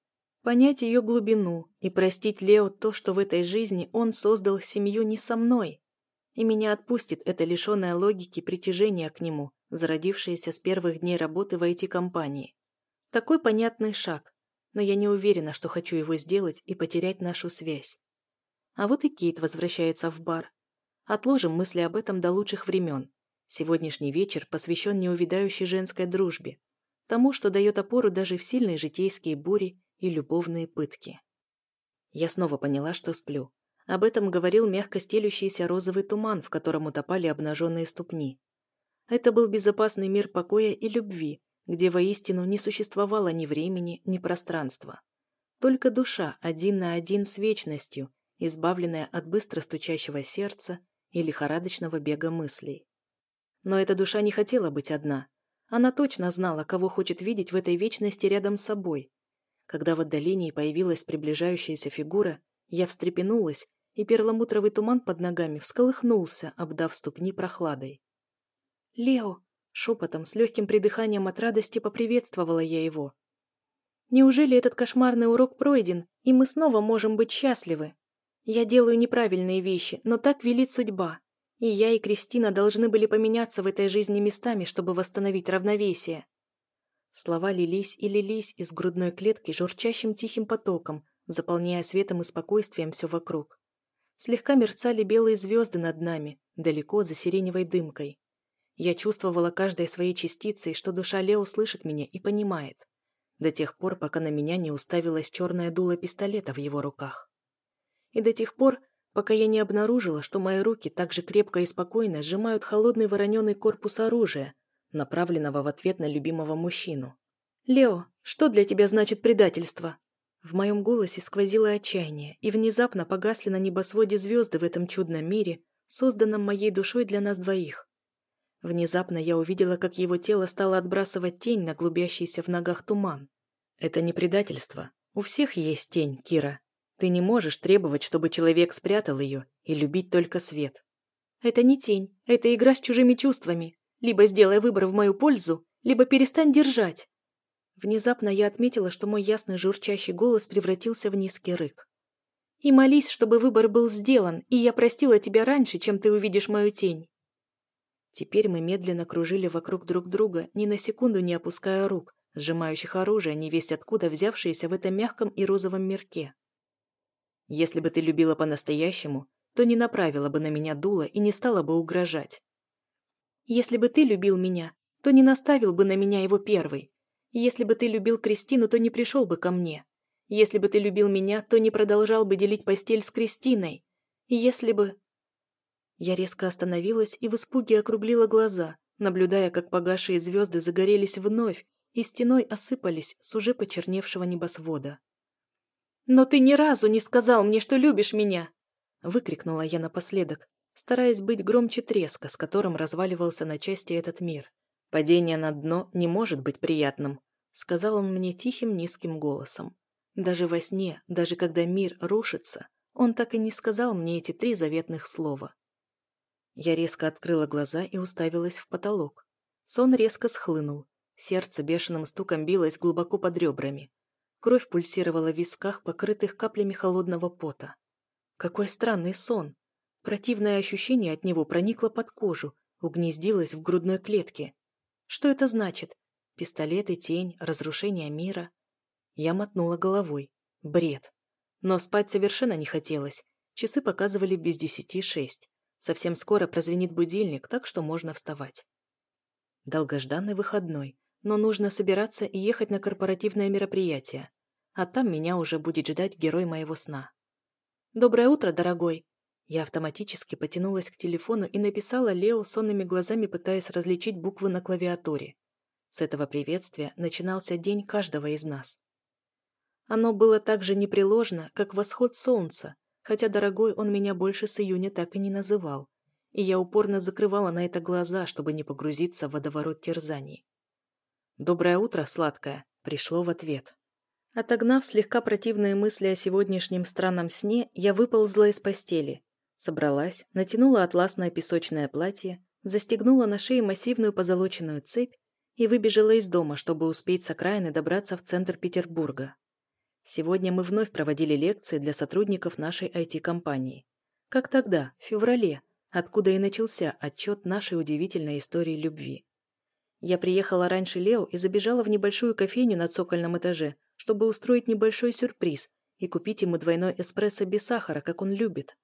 Speaker 1: Понять ее глубину и простить Лео то, что в этой жизни он создал семью не со мной. И меня отпустит это лишенное логики притяжение к нему, зародившееся с первых дней работы в IT-компании. Такой понятный шаг, но я не уверена, что хочу его сделать и потерять нашу связь. А вот и Кейт возвращается в бар. Отложим мысли об этом до лучших времен. Сегодняшний вечер посвящен неувидающей женской дружбе, тому, что дает опору даже в сильные житейские бури и любовные пытки. Я снова поняла, что сплю. Об этом говорил мягко стелющийся розовый туман, в котором утопали обнаженные ступни. Это был безопасный мир покоя и любви, где воистину не существовало ни времени, ни пространства. Только душа один на один с вечностью, избавленная от быстро стучащего сердца и лихорадочного бега мыслей. Но эта душа не хотела быть одна. Она точно знала, кого хочет видеть в этой вечности рядом с собой, когда в отдалении появилась приближающаяся фигура, я встрепенулась, и перламутровый туман под ногами всколыхнулся, обдав ступни прохладой. «Лео!» — шепотом, с легким придыханием от радости поприветствовала я его. «Неужели этот кошмарный урок пройден, и мы снова можем быть счастливы? Я делаю неправильные вещи, но так велит судьба, и я и Кристина должны были поменяться в этой жизни местами, чтобы восстановить равновесие. Слова лились и лились из грудной клетки журчащим тихим потоком, заполняя светом и спокойствием все вокруг. Слегка мерцали белые звезды над нами, далеко за сиреневой дымкой. Я чувствовала каждой своей частицей, что душа Лео слышит меня и понимает. до тех пор, пока на меня не уставилась черная дуло пистолета в его руках. И до тех пор, пока я не обнаружила, что мои руки так же крепко и спокойно сжимают холодный вороненый корпус оружия, направленного в ответ на любимого мужчину. «Лео, что для тебя значит предательство?» В моем голосе сквозило отчаяние, и внезапно погасли на небосводе звезды в этом чудном мире, созданном моей душой для нас двоих. Внезапно я увидела, как его тело стало отбрасывать тень на клубящийся в ногах туман. Это не предательство. У всех есть тень, Кира. Ты не можешь требовать, чтобы человек спрятал ее и любить только свет. Это не тень, это игра с чужими чувствами. Либо сделай выбор в мою пользу, либо перестань держать. Внезапно я отметила, что мой ясный журчащий голос превратился в низкий рык. «И молись, чтобы выбор был сделан, и я простила тебя раньше, чем ты увидишь мою тень». Теперь мы медленно кружили вокруг друг друга, ни на секунду не опуская рук, сжимающих оружие, не весть откуда взявшиеся в этом мягком и розовом мирке. «Если бы ты любила по-настоящему, то не направила бы на меня дуло и не стала бы угрожать. Если бы ты любил меня, то не наставил бы на меня его первый. Если бы ты любил Кристину, то не пришел бы ко мне. Если бы ты любил меня, то не продолжал бы делить постель с Кристиной. Если бы...» Я резко остановилась и в испуге округлила глаза, наблюдая, как погасшие звезды загорелись вновь и стеной осыпались с уже почерневшего небосвода. «Но ты ни разу не сказал мне, что любишь меня!» выкрикнула я напоследок, стараясь быть громче треска, с которым разваливался на части этот мир. «Падение на дно не может быть приятным», сказал он мне тихим низким голосом. Даже во сне, даже когда мир рушится, он так и не сказал мне эти три заветных слова. Я резко открыла глаза и уставилась в потолок. Сон резко схлынул. Сердце бешеным стуком билось глубоко под ребрами. Кровь пульсировала в висках, покрытых каплями холодного пота. Какой странный сон! Противное ощущение от него проникло под кожу, угнездилось в грудной клетке. Что это значит? Пистолет и тень, разрушение мира? Я мотнула головой. Бред. Но спать совершенно не хотелось. Часы показывали без десяти шесть. Совсем скоро прозвенит будильник, так что можно вставать. Долгожданный выходной, но нужно собираться и ехать на корпоративное мероприятие. А там меня уже будет ждать герой моего сна. «Доброе утро, дорогой!» Я автоматически потянулась к телефону и написала Лео сонными глазами, пытаясь различить буквы на клавиатуре. С этого приветствия начинался день каждого из нас. Оно было так же непреложно, как восход солнца, хотя дорогой он меня больше с июня так и не называл, и я упорно закрывала на это глаза, чтобы не погрузиться в водоворот терзаний. «Доброе утро, сладкая», пришло в ответ. Отогнав слегка противные мысли о сегодняшнем странном сне, я выползла из постели. Собралась, натянула атласное песочное платье, застегнула на шее массивную позолоченную цепь и выбежала из дома, чтобы успеть с окраины добраться в центр Петербурга. Сегодня мы вновь проводили лекции для сотрудников нашей IT-компании. Как тогда, в феврале, откуда и начался отчет нашей удивительной истории любви. Я приехала раньше Лео и забежала в небольшую кофейню на цокольном этаже, чтобы устроить небольшой сюрприз и купить ему двойной эспрессо без сахара, как он любит.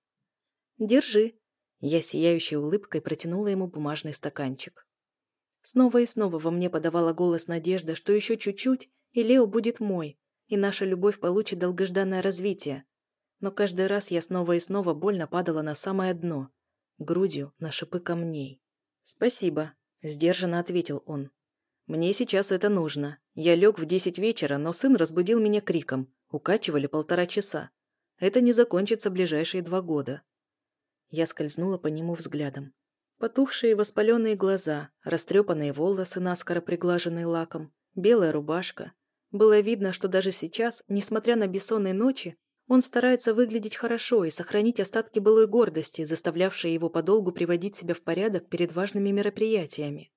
Speaker 1: «Держи». Я сияющей улыбкой протянула ему бумажный стаканчик. Снова и снова во мне подавала голос надежда, что еще чуть-чуть, и Лео будет мой, и наша любовь получит долгожданное развитие. Но каждый раз я снова и снова больно падала на самое дно, грудью на шипы камней. «Спасибо», – сдержанно ответил он. «Мне сейчас это нужно. Я лег в десять вечера, но сын разбудил меня криком. Укачивали полтора часа. Это не закончится ближайшие два года». Я скользнула по нему взглядом. Потухшие воспаленные глаза, растрепанные волосы, наскоро приглаженные лаком, белая рубашка, было видно, что даже сейчас, несмотря на бессонные ночи, он старается выглядеть хорошо и сохранить остатки былой гордости, заставлявшей его подолгу приводить себя в порядок перед важными мероприятиями.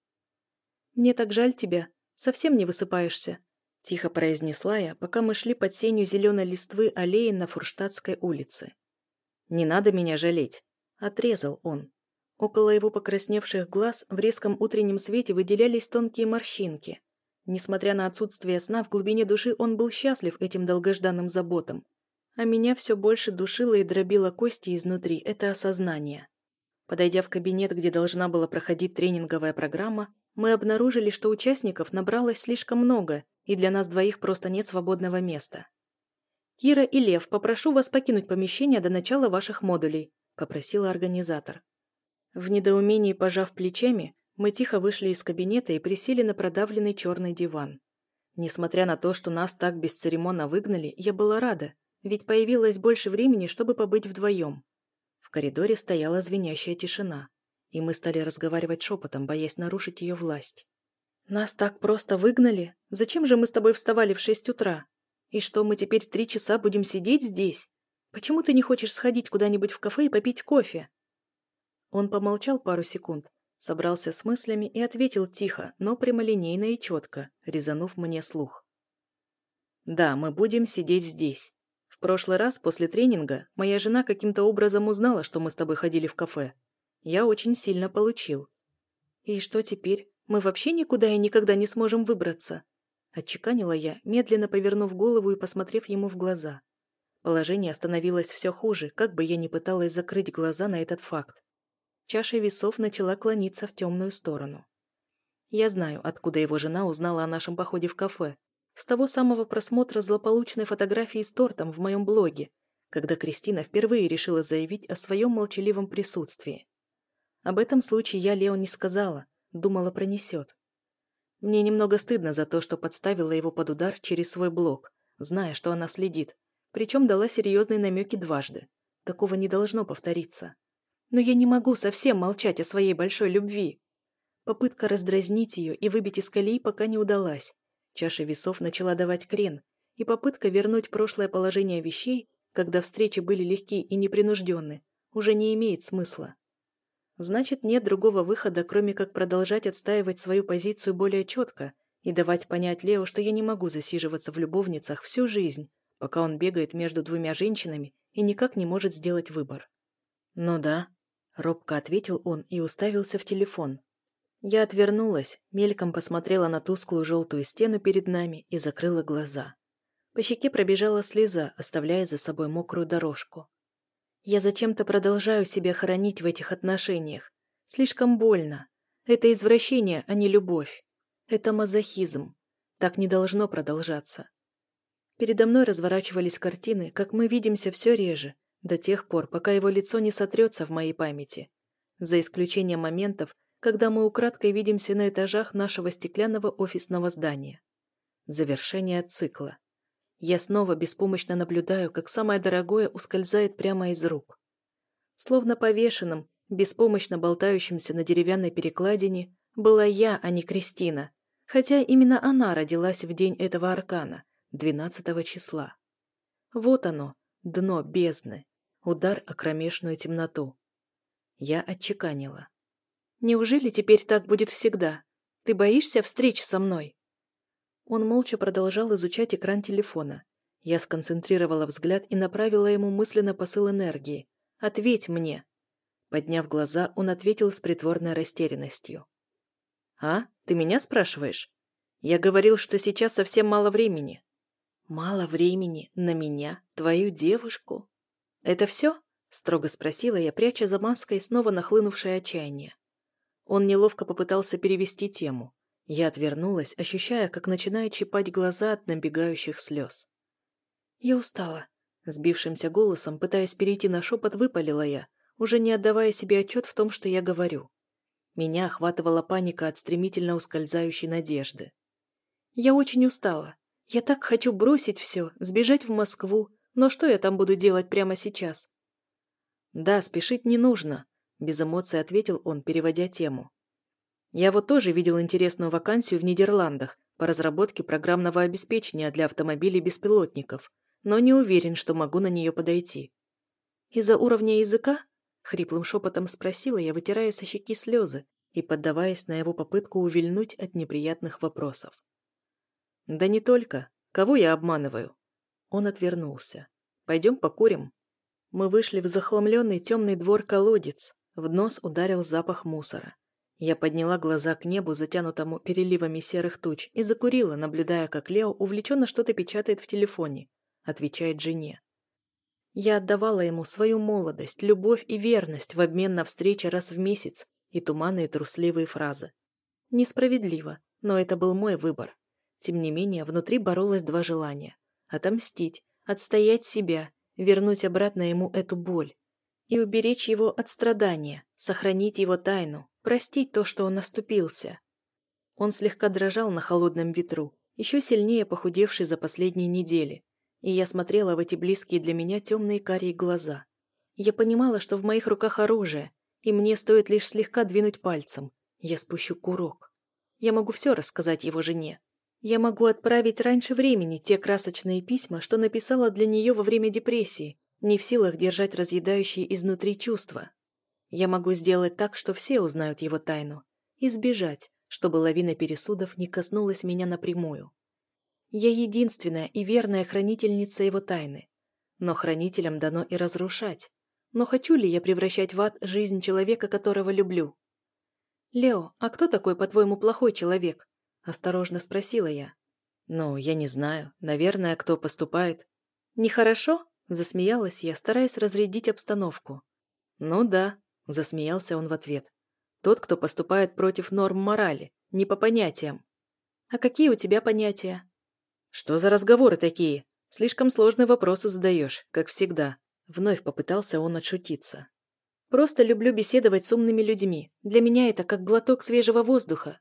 Speaker 1: «Мне так жаль тебя. Совсем не высыпаешься», – тихо произнесла я, пока мы шли под сенью зеленой листвы аллеи на Фурштадтской улице. «Не надо меня жалеть», – отрезал он. Около его покрасневших глаз в резком утреннем свете выделялись тонкие морщинки – Несмотря на отсутствие сна, в глубине души он был счастлив этим долгожданным заботам. А меня все больше душило и дробило кости изнутри это осознание. Подойдя в кабинет, где должна была проходить тренинговая программа, мы обнаружили, что участников набралось слишком много, и для нас двоих просто нет свободного места. «Кира и Лев, попрошу вас покинуть помещение до начала ваших модулей», – попросила организатор. В недоумении пожав плечами, мы тихо вышли из кабинета и присели на продавленный черный диван. Несмотря на то, что нас так бесцеремонно выгнали, я была рада, ведь появилось больше времени, чтобы побыть вдвоем. В коридоре стояла звенящая тишина, и мы стали разговаривать шепотом, боясь нарушить ее власть. «Нас так просто выгнали? Зачем же мы с тобой вставали в шесть утра? И что, мы теперь три часа будем сидеть здесь? Почему ты не хочешь сходить куда-нибудь в кафе и попить кофе?» Он помолчал пару секунд, собрался с мыслями и ответил тихо, но прямолинейно и четко, резанув мне слух. «Да, мы будем сидеть здесь. В прошлый раз, после тренинга, моя жена каким-то образом узнала, что мы с тобой ходили в кафе. Я очень сильно получил. И что теперь? Мы вообще никуда и никогда не сможем выбраться?» Отчеканила я, медленно повернув голову и посмотрев ему в глаза. Положение становилось все хуже, как бы я ни пыталась закрыть глаза на этот факт чаша весов начала клониться в темную сторону. Я знаю, откуда его жена узнала о нашем походе в кафе. С того самого просмотра злополучной фотографии с тортом в моем блоге, когда Кристина впервые решила заявить о своем молчаливом присутствии. Об этом случае я Лео не сказала, думала пронесет. Мне немного стыдно за то, что подставила его под удар через свой блог, зная, что она следит, причем дала серьезные намеки дважды. Такого не должно повториться. Но я не могу совсем молчать о своей большой любви. Попытка раздразнить ее и выбить из колеи пока не удалась. Чаша весов начала давать крен, и попытка вернуть прошлое положение вещей, когда встречи были легки и непринужденны, уже не имеет смысла. Значит, нет другого выхода, кроме как продолжать отстаивать свою позицию более четко и давать понять Лео, что я не могу засиживаться в любовницах всю жизнь, пока он бегает между двумя женщинами и никак не может сделать выбор. Ну да, Робко ответил он и уставился в телефон. Я отвернулась, мельком посмотрела на тусклую желтую стену перед нами и закрыла глаза. По щеке пробежала слеза, оставляя за собой мокрую дорожку. Я зачем-то продолжаю себя хоронить в этих отношениях. Слишком больно. Это извращение, а не любовь. Это мазохизм. Так не должно продолжаться. Передо мной разворачивались картины, как мы видимся все реже, до тех пор, пока его лицо не сотрется в моей памяти. За исключением моментов, когда мы украдкой видимся на этажах нашего стеклянного офисного здания. Завершение цикла. Я снова беспомощно наблюдаю, как самое дорогое ускользает прямо из рук. Словно повешенным, беспомощно болтающимся на деревянной перекладине, была я, а не Кристина, хотя именно она родилась в день этого аркана, 12 числа. Вот оно, дно бездны, Удар о кромешную темноту. Я отчеканила. «Неужели теперь так будет всегда? Ты боишься встреч со мной?» Он молча продолжал изучать экран телефона. Я сконцентрировала взгляд и направила ему мысленно посыл энергии. «Ответь мне!» Подняв глаза, он ответил с притворной растерянностью. «А? Ты меня спрашиваешь? Я говорил, что сейчас совсем мало времени». «Мало времени? На меня? Твою девушку?» «Это все?» – строго спросила я, пряча за маской снова нахлынувшее отчаяние. Он неловко попытался перевести тему. Я отвернулась, ощущая, как начинают чипать глаза от набегающих слез. «Я устала», – сбившимся голосом, пытаясь перейти на шепот, выпалила я, уже не отдавая себе отчет в том, что я говорю. Меня охватывала паника от стремительно ускользающей надежды. «Я очень устала. Я так хочу бросить все, сбежать в Москву, но что я там буду делать прямо сейчас? Да, спешить не нужно, без эмоций ответил он, переводя тему. Я вот тоже видел интересную вакансию в Нидерландах по разработке программного обеспечения для автомобилей-беспилотников, но не уверен, что могу на нее подойти. Из-за уровня языка? Хриплым шепотом спросила я, вытирая со щеки слезы и поддаваясь на его попытку увильнуть от неприятных вопросов. Да не только. Кого я обманываю? Он отвернулся. «Пойдем покурим». Мы вышли в захламленный темный двор-колодец. В нос ударил запах мусора. Я подняла глаза к небу, затянутому переливами серых туч, и закурила, наблюдая, как Лео увлеченно что-то печатает в телефоне. Отвечает жене. Я отдавала ему свою молодость, любовь и верность в обмен на встречи раз в месяц и туманные трусливые фразы. Несправедливо, но это был мой выбор. Тем не менее, внутри боролось два желания. Отомстить, отстоять себя, вернуть обратно ему эту боль. И уберечь его от страдания, сохранить его тайну, простить то, что он наступился. Он слегка дрожал на холодном ветру, еще сильнее похудевший за последние недели, и я смотрела в эти близкие для меня темные карие глаза. Я понимала, что в моих руках оружие, и мне стоит лишь слегка двинуть пальцем. Я спущу курок. Я могу все рассказать его жене. Я могу отправить раньше времени те красочные письма, что написала для нее во время депрессии, не в силах держать разъедающие изнутри чувства. Я могу сделать так, что все узнают его тайну, и сбежать, чтобы лавина пересудов не коснулась меня напрямую. Я единственная и верная хранительница его тайны. Но хранителям дано и разрушать. Но хочу ли я превращать в ад жизнь человека, которого люблю? «Лео, а кто такой, по-твоему, плохой человек?» – осторожно спросила я. «Ну, я не знаю. Наверное, кто поступает...» «Нехорошо?» – засмеялась я, стараясь разрядить обстановку. «Ну да», – засмеялся он в ответ. «Тот, кто поступает против норм морали, не по понятиям». «А какие у тебя понятия?» «Что за разговоры такие? Слишком сложные вопросы задаешь, как всегда». Вновь попытался он отшутиться. «Просто люблю беседовать с умными людьми. Для меня это как глоток свежего воздуха».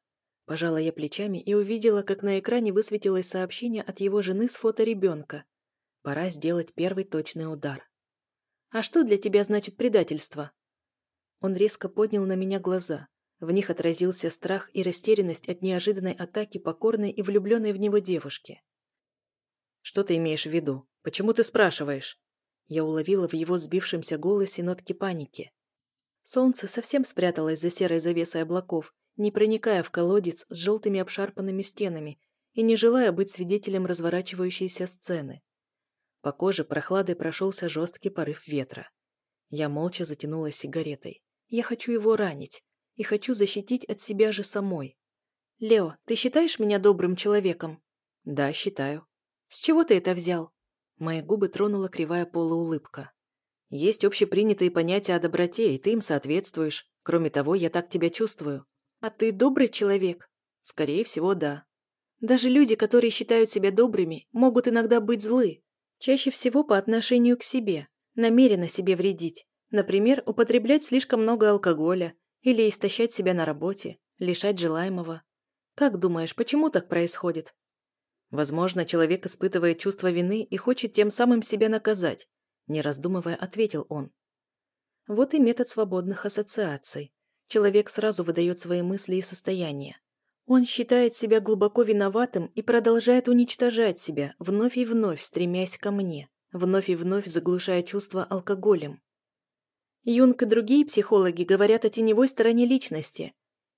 Speaker 1: Пожала я плечами и увидела, как на экране высветилось сообщение от его жены с фото ребенка. Пора сделать первый точный удар. «А что для тебя значит предательство?» Он резко поднял на меня глаза. В них отразился страх и растерянность от неожиданной атаки покорной и влюбленной в него девушки. «Что ты имеешь в виду? Почему ты спрашиваешь?» Я уловила в его сбившемся голосе нотки паники. Солнце совсем спряталось за серой завесой облаков, не проникая в колодец с желтыми обшарпанными стенами и не желая быть свидетелем разворачивающейся сцены. По коже прохладой прошелся жесткий порыв ветра. Я молча затянула сигаретой. Я хочу его ранить и хочу защитить от себя же самой. «Лео, ты считаешь меня добрым человеком?» «Да, считаю». «С чего ты это взял?» Мои губы тронула кривая полуулыбка. «Есть общепринятые понятия о доброте, и ты им соответствуешь. Кроме того, я так тебя чувствую». «А ты добрый человек?» «Скорее всего, да». «Даже люди, которые считают себя добрыми, могут иногда быть злы. Чаще всего по отношению к себе, намеренно себе вредить. Например, употреблять слишком много алкоголя или истощать себя на работе, лишать желаемого. Как думаешь, почему так происходит? Возможно, человек испытывает чувство вины и хочет тем самым себя наказать. Не раздумывая, ответил он. Вот и метод свободных ассоциаций. Человек сразу выдает свои мысли и состояния. Он считает себя глубоко виноватым и продолжает уничтожать себя, вновь и вновь стремясь ко мне, вновь и вновь заглушая чувства алкоголем. Юнг и другие психологи говорят о теневой стороне личности.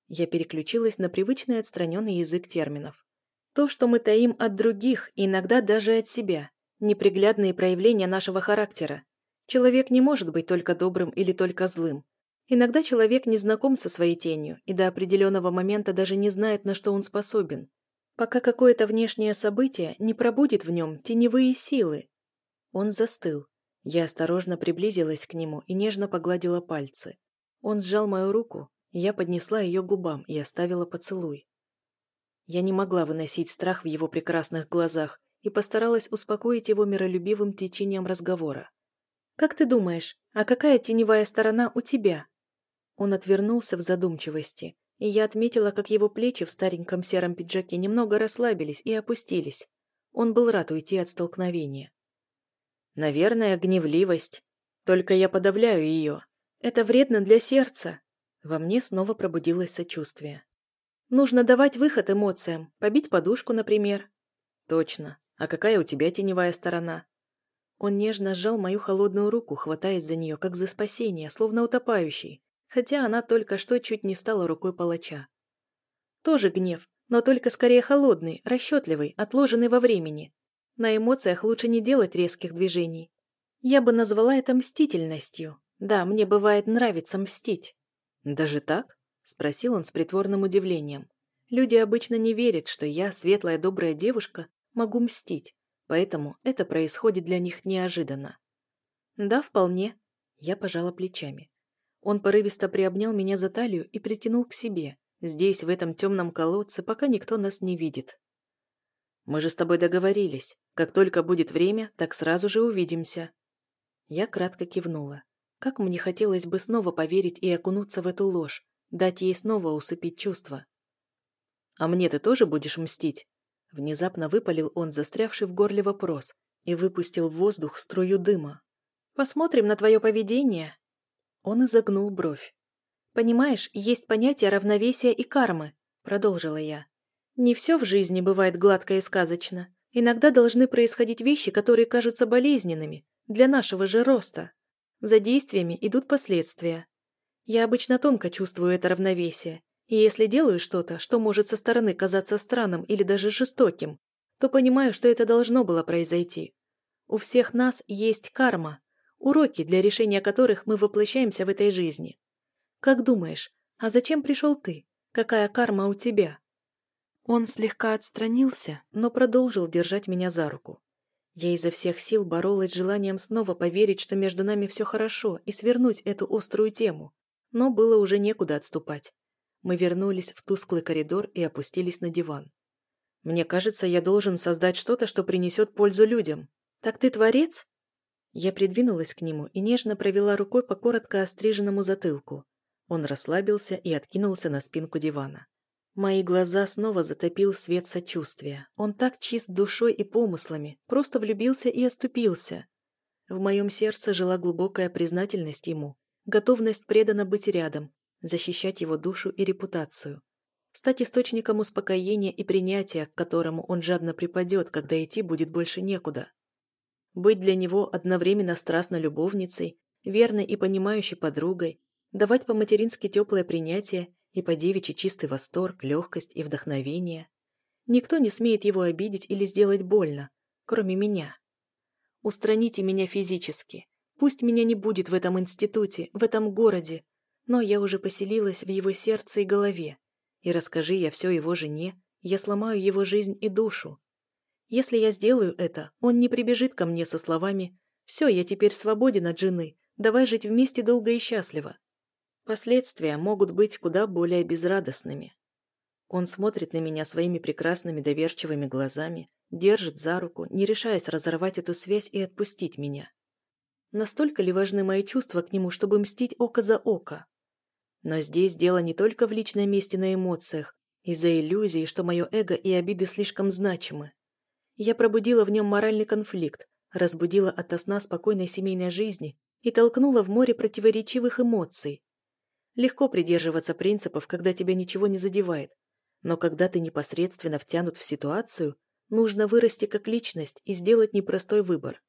Speaker 1: Я переключилась на привычный отстраненный язык терминов. То, что мы таим от других, иногда даже от себя. Неприглядные проявления нашего характера. Человек не может быть только добрым или только злым. Иногда человек не знаком со своей тенью и до определенного момента даже не знает, на что он способен. Пока какое-то внешнее событие не пробудит в нем теневые силы. Он застыл. Я осторожно приблизилась к нему и нежно погладила пальцы. Он сжал мою руку, я поднесла ее губам и оставила поцелуй. Я не могла выносить страх в его прекрасных глазах и постаралась успокоить его миролюбивым течением разговора. «Как ты думаешь, а какая теневая сторона у тебя?» Он отвернулся в задумчивости, и я отметила, как его плечи в стареньком сером пиджаке немного расслабились и опустились. Он был рад уйти от столкновения. «Наверное, гневливость. Только я подавляю ее. Это вредно для сердца». Во мне снова пробудилось сочувствие. Нужно давать выход эмоциям, побить подушку, например. Точно. А какая у тебя теневая сторона? Он нежно сжал мою холодную руку, хватаясь за нее, как за спасение, словно утопающий, хотя она только что чуть не стала рукой палача. Тоже гнев, но только скорее холодный, расчетливый, отложенный во времени. На эмоциях лучше не делать резких движений. Я бы назвала это мстительностью. Да, мне бывает нравится мстить. Даже так? — спросил он с притворным удивлением. «Люди обычно не верят, что я, светлая добрая девушка, могу мстить, поэтому это происходит для них неожиданно». Да, вполне. Я пожала плечами. Он порывисто приобнял меня за талию и притянул к себе, здесь, в этом темном колодце, пока никто нас не видит. «Мы же с тобой договорились. Как только будет время, так сразу же увидимся». Я кратко кивнула. Как мне хотелось бы снова поверить и окунуться в эту ложь, дать ей снова усыпить чувства. «А мне ты тоже будешь мстить?» Внезапно выпалил он, застрявший в горле вопрос, и выпустил в воздух струю дыма. «Посмотрим на твое поведение». Он изогнул бровь. «Понимаешь, есть понятие равновесия и кармы», — продолжила я. «Не все в жизни бывает гладко и сказочно. Иногда должны происходить вещи, которые кажутся болезненными, для нашего же роста. За действиями идут последствия. Я обычно тонко чувствую это равновесие, и если делаю что-то, что может со стороны казаться странным или даже жестоким, то понимаю, что это должно было произойти. У всех нас есть карма, уроки, для решения которых мы воплощаемся в этой жизни. Как думаешь, а зачем пришел ты? Какая карма у тебя?» Он слегка отстранился, но продолжил держать меня за руку. Я изо всех сил боролась с желанием снова поверить, что между нами все хорошо, и свернуть эту острую тему. Но было уже некуда отступать. Мы вернулись в тусклый коридор и опустились на диван. «Мне кажется, я должен создать что-то, что принесет пользу людям. Так ты творец?» Я придвинулась к нему и нежно провела рукой по коротко остриженному затылку. Он расслабился и откинулся на спинку дивана. Мои глаза снова затопил свет сочувствия. Он так чист душой и помыслами, просто влюбился и оступился. В моем сердце жила глубокая признательность ему, готовность преданно быть рядом, защищать его душу и репутацию, стать источником успокоения и принятия, к которому он жадно припадет, когда идти будет больше некуда. Быть для него одновременно страстной любовницей, верной и понимающей подругой, давать по-матерински теплое принятие и по-девичьи чистый восторг, легкость и вдохновение. Никто не смеет его обидеть или сделать больно, кроме меня. Устраните меня физически. Пусть меня не будет в этом институте, в этом городе, но я уже поселилась в его сердце и голове, и расскажи я все его жене, я сломаю его жизнь и душу. Если я сделаю это, он не прибежит ко мне со словами «Все, я теперь свободен от жены, давай жить вместе долго и счастливо». Последствия могут быть куда более безрадостными. Он смотрит на меня своими прекрасными доверчивыми глазами, держит за руку, не решаясь разорвать эту связь и отпустить меня. Настолько ли важны мои чувства к нему, чтобы мстить око за око? Но здесь дело не только в личной месте на эмоциях, из-за иллюзии, что мое эго и обиды слишком значимы. Я пробудила в нем моральный конфликт, разбудила от сна спокойной семейной жизни и толкнула в море противоречивых эмоций. Легко придерживаться принципов, когда тебя ничего не задевает, но когда ты непосредственно втянут в ситуацию, нужно вырасти как личность и сделать непростой выбор.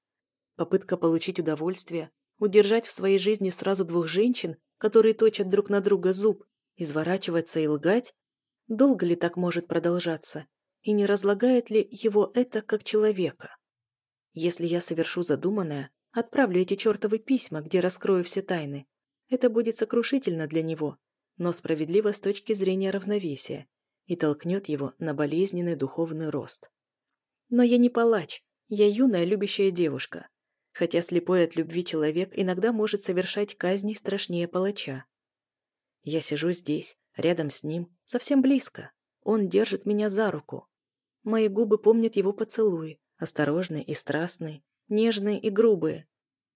Speaker 1: Попытка получить удовольствие, удержать в своей жизни сразу двух женщин которые точат друг на друга зуб, изворачиваться и лгать? Долго ли так может продолжаться? И не разлагает ли его это как человека? Если я совершу задуманное, отправлю эти чертовы письма, где раскрою все тайны. Это будет сокрушительно для него, но справедливо с точки зрения равновесия и толкнет его на болезненный духовный рост. Но я не палач, я юная любящая девушка хотя слепой от любви человек иногда может совершать казни страшнее палача. Я сижу здесь, рядом с ним, совсем близко. Он держит меня за руку. Мои губы помнят его поцелуи, осторожные и страстные, нежные и грубые.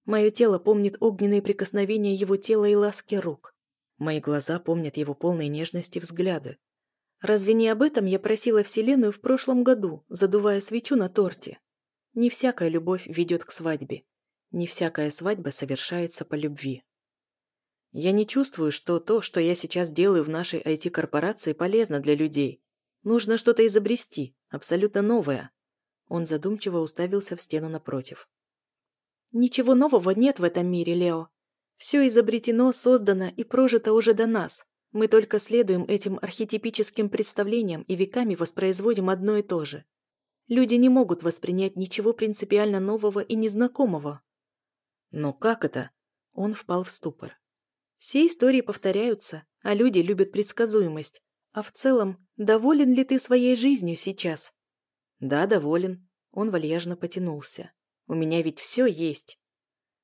Speaker 1: Мое тело помнит огненные прикосновения его тела и ласки рук. Мои глаза помнят его полные нежности взгляды. Разве не об этом я просила Вселенную в прошлом году, задувая свечу на торте? Не всякая любовь ведет к свадьбе. Не всякая свадьба совершается по любви. Я не чувствую, что то, что я сейчас делаю в нашей IT-корпорации, полезно для людей. Нужно что-то изобрести, абсолютно новое. Он задумчиво уставился в стену напротив. Ничего нового нет в этом мире, Лео. Все изобретено, создано и прожито уже до нас. Мы только следуем этим архетипическим представлениям и веками воспроизводим одно и то же. Люди не могут воспринять ничего принципиально нового и незнакомого. Но как это? Он впал в ступор. Все истории повторяются, а люди любят предсказуемость. А в целом, доволен ли ты своей жизнью сейчас? Да, доволен. Он вальяжно потянулся. У меня ведь все есть.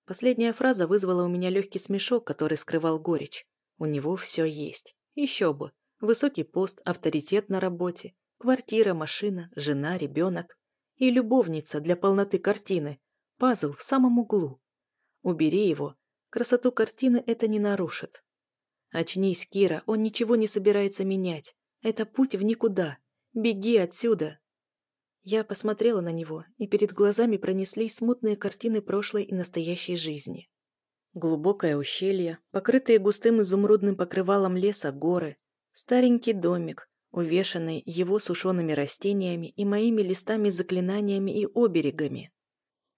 Speaker 1: Последняя фраза вызвала у меня легкий смешок, который скрывал горечь. У него все есть. Еще бы. Высокий пост, авторитет на работе, квартира, машина, жена, ребенок. И любовница для полноты картины. Пазл в самом углу. Убери его. Красоту картины это не нарушит. Очнись, Кира, он ничего не собирается менять. Это путь в никуда. Беги отсюда. Я посмотрела на него, и перед глазами пронеслись смутные картины прошлой и настоящей жизни. Глубокое ущелье, покрытые густым изумрудным покрывалом леса горы, старенький домик, увешанный его сушеными растениями и моими листами-заклинаниями и оберегами.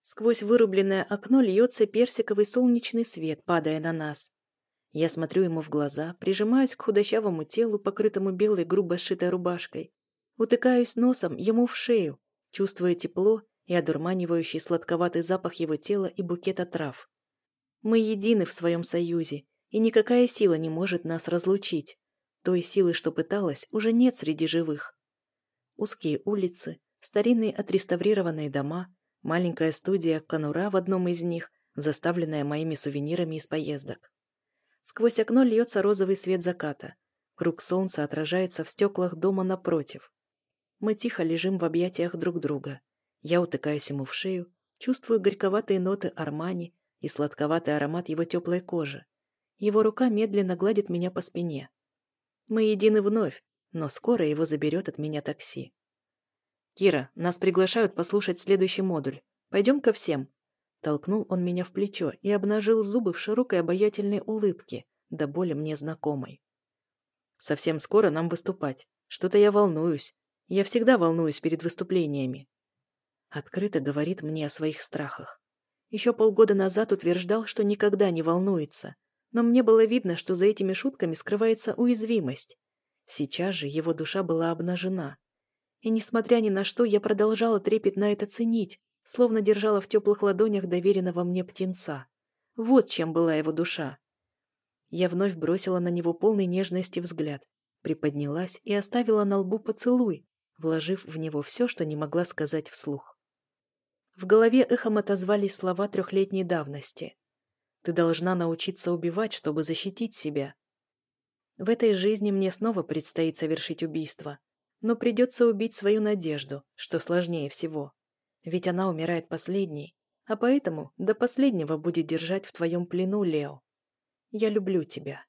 Speaker 1: Сквозь вырубленное окно льется персиковый солнечный свет, падая на нас. Я смотрю ему в глаза, прижимаюсь к худощавому телу, покрытому белой грубо сшитой рубашкой, Утыкаюсь носом ему в шею, чувствуя тепло и одурманивающий сладковатый запах его тела и букета трав. Мы едины в своем союзе, и никакая сила не может нас разлучить. Той силы, что пыталась, уже нет среди живых. Узкие улицы, старинные отреставрированные дома, маленькая студия конура в одном из них, заставленная моими сувенирами из поездок. Сквозь окно льется розовый свет заката. Круг солнца отражается в стеклах дома напротив. Мы тихо лежим в объятиях друг друга. Я утыкаюсь ему в шею, чувствую горьковатые ноты Армани и сладковатый аромат его теплой кожи. Его рука медленно гладит меня по спине. Мы едины вновь, но скоро его заберет от меня такси. «Кира, нас приглашают послушать следующий модуль. Пойдем ко всем». Толкнул он меня в плечо и обнажил зубы в широкой обаятельной улыбке, до боли мне знакомой. «Совсем скоро нам выступать. Что-то я волнуюсь. Я всегда волнуюсь перед выступлениями. Открыто говорит мне о своих страхах. Еще полгода назад утверждал, что никогда не волнуется, но мне было видно, что за этими шутками скрывается уязвимость. Сейчас же его душа была обнажена. И, несмотря ни на что, я продолжала трепетно это ценить, словно держала в теплых ладонях доверенного мне птенца. Вот чем была его душа. Я вновь бросила на него полный нежности взгляд, приподнялась и оставила на лбу поцелуй, вложив в него все, что не могла сказать вслух. В голове эхом отозвались слова трехлетней давности. «Ты должна научиться убивать, чтобы защитить себя». В этой жизни мне снова предстоит совершить убийство, но придется убить свою надежду, что сложнее всего. Ведь она умирает последней, а поэтому до последнего будет держать в твоем плену, Лео. Я люблю тебя.